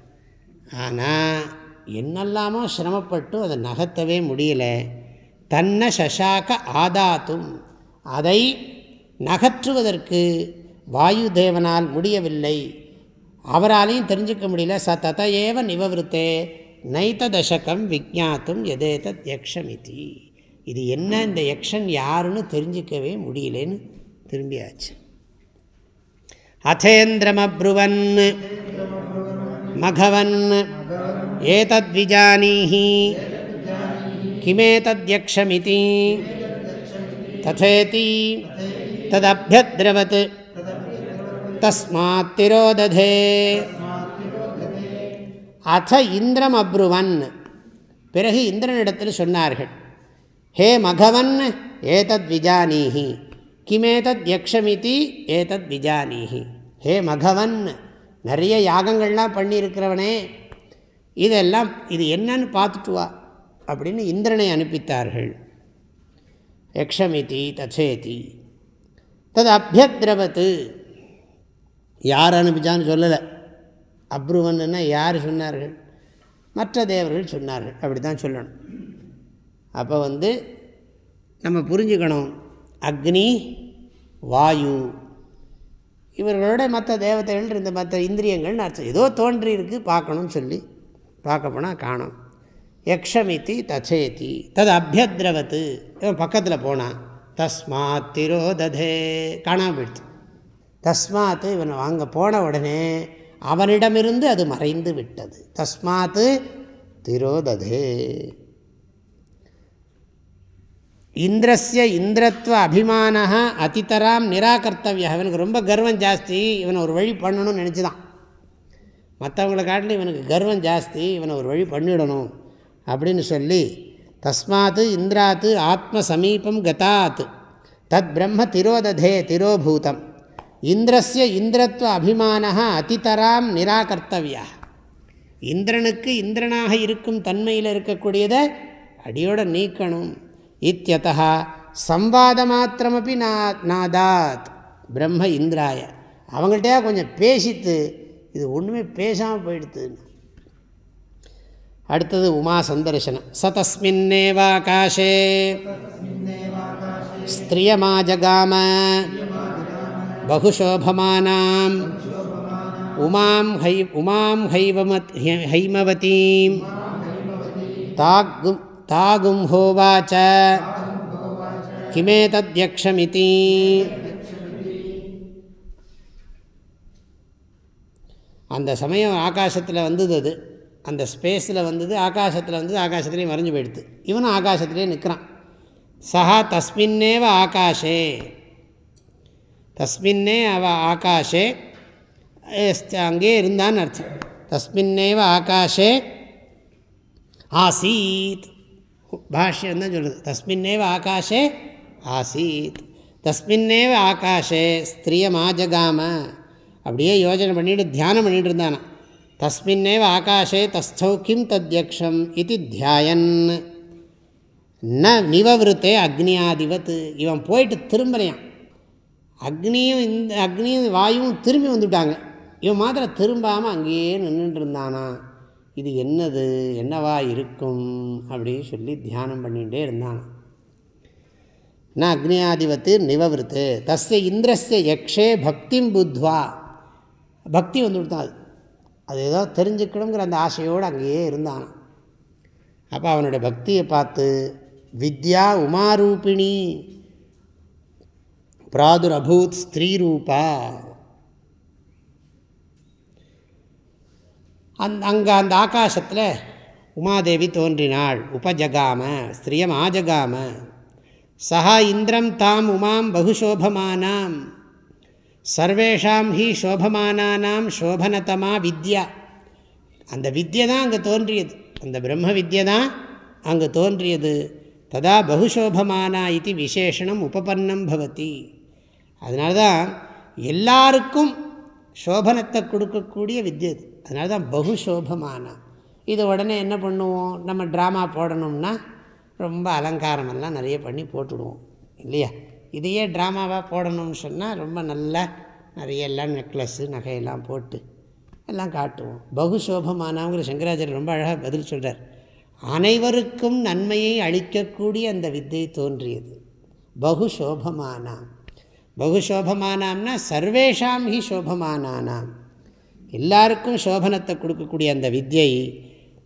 ஆனால் என்னெல்லாமோ சிரமப்பட்டு அதை நகர்த்தவே முடியல. தன்னை சசாக்க ஆதாத்தும். அதை நகற்றுவதற்கு வாயு தேவனால் முடியவில்லை. அவராலையும் தெரிஞ்சுக்க முடியல. ச ததையேவ நிவவருத்தே. நைத்த தசகம் விஜாத்தும் எதேதத் யக்ஷமிதி. இது என்ன? இந்த யக்ஷன் யாருன்னு தெரிஞ்சிக்கவே முடியலேன்னு திரும்பியாச்சு. அத்தேந்திரமப்ருவன் மகவன். ஏதத்விஜானீஹி. கிமேதத்யக்ஷமிதி. ததேதி. ததபியத்ரவத். தஸ்மாத் திரோததே. அத இந்திரம் அப்ருவன். பிறகு இந்திரனிடத்தில் சொன்னார்கள் ஹே மகவன் ஏதத் விஜானீஹி கிமேதத் யக்ஷமிதி ஏதத் விஜானீஹி ஹே மகவன் நிறைய யாகங்கள்லாம் பண்ணியிருக்கிறவனே இதெல்லாம் இது என்னன்னு பார்த்துட்டு வா அப்படின்னு இந்திரனை அனுப்பித்தார்கள். யக்ஷமிதி தசேதி தது அபியத்ரவத்து. யார் அனுப்பிச்சான்னு சொல்லலை. அப்ருவன்னா யார் சொன்னார்கள்? மற்ற தேவர்கள் சொன்னார்கள். அப்படி தான் சொல்லணும். அப்போ வந்து நம்ம புரிஞ்சுக்கணும். அக்னி வாயு இவர்களோட மற்ற தேவதைகள் இந்த மற்ற இந்திரியங்கள்னு அர்த்தம். ஏதோ தோன்றி இருக்குது பார்க்கணும்னு சொல்லி பார்க்க போனால் காணும். யக்ஷமிதி தச்சேதி தது அபியத்ரவத்து இவன் பக்கத்தில் போனான் தஸ்மாத் திரோததே காணாமல் போயிடுச்சு. தஸ்மாத்து இவன் அங்கே போன உடனே அவனிடமிருந்து அது மறைந்து விட்டது. தஸ்மாத்து திரோததே. இந்திரஸ்ய இந்திரத்துவ அபிமான அதிதராம் நிராகர்த்தவியா இவனுக்கு ரொம்ப கர்வம் ஜாஸ்தி. இவனை ஒரு வழி பண்ணணும்னு நினச்சிதான். மற்றவங்களை காட்டிலும் இவனுக்கு கர்வம் ஜாஸ்தி. இவனை ஒரு வழி பண்ணிடணும் அப்படின்னு சொல்லி தஸ்மாத்து இந்திராத்து ஆத்ம சமீபம் கதாத். தத் பிரம்ம திரோததே திரோபூதம். இந்திரஸ்ய இந்திரத்துவ அபிமான அதிதராம் நிராகர்த்தவியா இந்திரனுக்கு இந்திரனாக இருக்கும் தன்மையில் இருக்கக்கூடியதை அடியோடு நீக்கணும். இத்தியதா சம்வாதமாத்திரமபி நா நாதாத் பிரம்ம இந்திராய அவங்கள்ட்டையா கொஞ்சம் பேசித்து இது ஒன்றுமே பேசாமல் போயிடுத்துன்னு. அடுத்தது உமா சந்தர்சனம் சதஸ்மின்னேவாகாஷே ஸ்திரியமா ஜகாம பகுசோபமானாம் உமாம் ஹை உமாம் ஹைவமத் ஹைமவதீம்। தாக்கு தாகும் ஹோவாச்ச. கிமே தத்யக்ஷமிதி அந்த சமயம் ஆகாசத்தில் வந்தது அந்த ஸ்பேஸில் வந்தது ஆகாசத்தில் வந்தது ஆகாசத்துலேயும் மறைஞ்சு போயிடுது. இவனும் ஆகாசத்துலேயே நிற்கிறான் சஹா தஸ்மின்னேவ ஆகாஷே. தஸ்மின்னே அவ ஆகாஷே. அங்கே இருந்தான்னு அர்த்தம். தஸ்மின்னேவ ஆகாஷே. ஆசீத். பாஷ்யம் தான் சொல்லுது தஸ்மின்னேவ ஆகாஷே ஆசீத். தஸ்மின்னேவ ஆகாஷே ஸ்திரியமாஜகாம. அப்படியே யோஜனை பண்ணிட்டு தியானம் பண்ணிட்டு இருந்தானா. தஸ்மின்னேவ ஆகாஷே தஸ்தௌ கிம் தத்யக்ஷம் இது தியாயன். ந நிவவிருத்தே அக்னியாதிவத் இவன் போயிட்டு திரும்பலையான் அக்னியும் இந்த அக்னியும் வாயுவும் திரும்பி வந்துவிட்டாங்க இவன் மாத்திரம் திரும்பாமல் அங்கேயே நின்றுட்டு இருந்தானா. இது என்னது என்னவா இருக்கும்? அப்படின்னு சொல்லி தியானம் பண்ணிகிட்டே இருந்தான் நான் அக்னியாதிபத்து நிவவிருத்து தஸ்ய இந்திரஸ்ய யக்ஷே பக்திம் புத்வா. பக்தி வந்து கொடுத்தான் அது. அது ஏதோ தெரிஞ்சுக்கணுங்கிற அந்த ஆசையோடு அங்கேயே இருந்தான். அப்போ அவனுடைய பக்தியை பார்த்து வித்யா உமாரூபிணி பிராதுரபூத் ஸ்திரீரூபா. அந் அங்கே அந்த ஆகாசத்தில் உமாதேவி தோன்றினாள். உபஜகாம ஸ்திரியம் ஆஜகாம. சஹா இந்திரம் தாம் உமாம் பகுசோபமானாம். சர்வேஷாம் ஹி சோபமானானாம் சோபனதமா வித்யா. அந்த வித்தியை தான் அங்கே தோன்றியது. அந்த பிரம்ம வித்யை தான் அங்கே தோன்றியது. ததா பகுஷோபமானா இது விசேஷனம் உபபன்னம் பவதி. அதனால தான் எல்லாருக்கும் சோபனத்தை கொடுக்கக்கூடிய வித்யது அது அதனால தான் பகுஷோபமானா இது உடனே என்ன பண்ணுவோம்? நம்ம ட்ராமா போடணும்னா ரொம்ப அலங்காரமெல்லாம் நிறைய பண்ணி போட்டுடுவோம். இல்லையா? இதையே ட்ராமாவாக போடணும்னு சொன்னால் ரொம்ப நல்லா நிறைய எல்லாம் நெக்லஸ்ஸு நகையெல்லாம் போட்டு எல்லாம் காட்டுவோம். பகுசோபமானவங்கிற சங்கராச்சாரியர் ரொம்ப அழகாக பதில் சொல்கிறார் அனைவருக்கும் நன்மையை அளிக்கக்கூடிய அந்த வித்தை தோன்றியது. பகுசோபமானாம். பகுசோபமானாம்னா சர்வேஷாம் ஹி சோபமானானாம். எல்லாருக்கும் சோபனத்தை கொடுக்கக்கூடிய அந்த வித்யை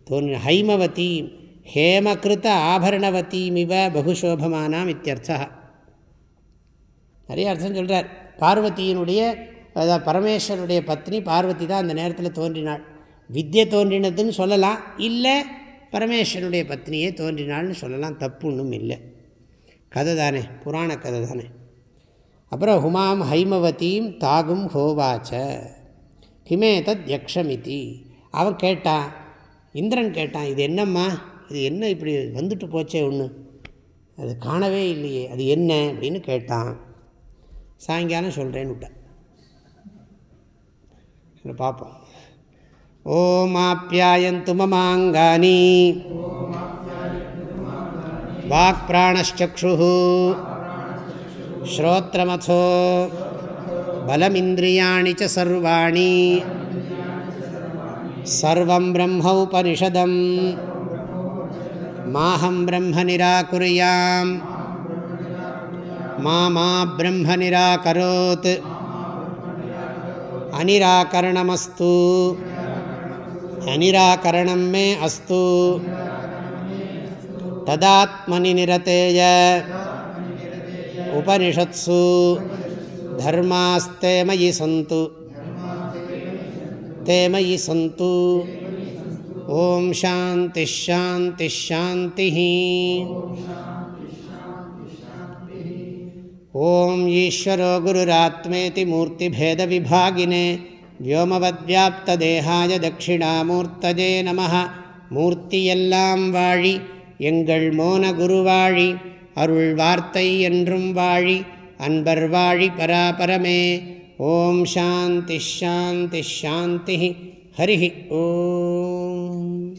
தோன்றி ஹைமவதி ஹேமகிருத ஆபரணவதீமிவ பகுசோபமானாம் இத்தியர்த்தா. நிறைய அர்த்தம் சொல்கிறார் பார்வதியினுடைய அதாவது பரமேஸ்வரனுடைய பத்னி பார்வதி தான் அந்த நேரத்தில் தோன்றினாள். வித்யை தோன்றினதுன்னு சொல்லலாம். இல்லை பரமேஸ்வரனுடைய பத்னியே தோன்றினாள்னு சொல்லலாம். தப்பு ஒன்றும் இல்லை. கதை தானே புராண கதை தானே. அப்புறம் ஹுமாம் ஹைமவதீம் தாகும் ஹோவாச்ச. கிமே தத் யக்ஷமிதி. அவன் கேட்டான் இந்திரன் கேட்டான் இது என்னம்மா? இது என்ன இப்படி வந்துட்டு போச்சே ஒன்று அது காணவே இல்லையே அது என்ன? அப்படின்னு கேட்டான். சாயங்காலம் சொல்கிறேன்னு விட்டேன். பார்ப்போம். ஓமாப்பியாயந்து மமாங்கானி வாக்பிராணச்சு ஸ்ரோத்திரமசோ பலமிந்திரியாணி ச சர்வாணி சர்வம் பிரம்மோபனிஷதம் மாஹம் பிரம்ம நிராகுரியாம் மாமா பிரம்ம நிராகரோத் அனிராகரணமஸ்து அனிராகரணம் மே அஸ்து ததாத்மனி நிரதேய உபனிஷத்சு தர்மாஸ்தே மயி சந்து தே மயி சந்து ஓம் சாந்தி ஷாந்தி ஷாந்தி ஓம் ஈஸ்வரோ குருராத்மேதி மூர்த்திபேத விபாகினே வியோமவத்யாப்தேகாய தட்சிணாமூர்த்தஜே நம மூர்த்தியெல்லாம் வாழி எங்கள் மோன குருவாழி அருள் வார்த்தை என்றும் வாழி அன்பர் வாழி பராபரமே. ஓம் சாந்தி ஷாந்தி ஷாந்தி ஹரி ஓம்.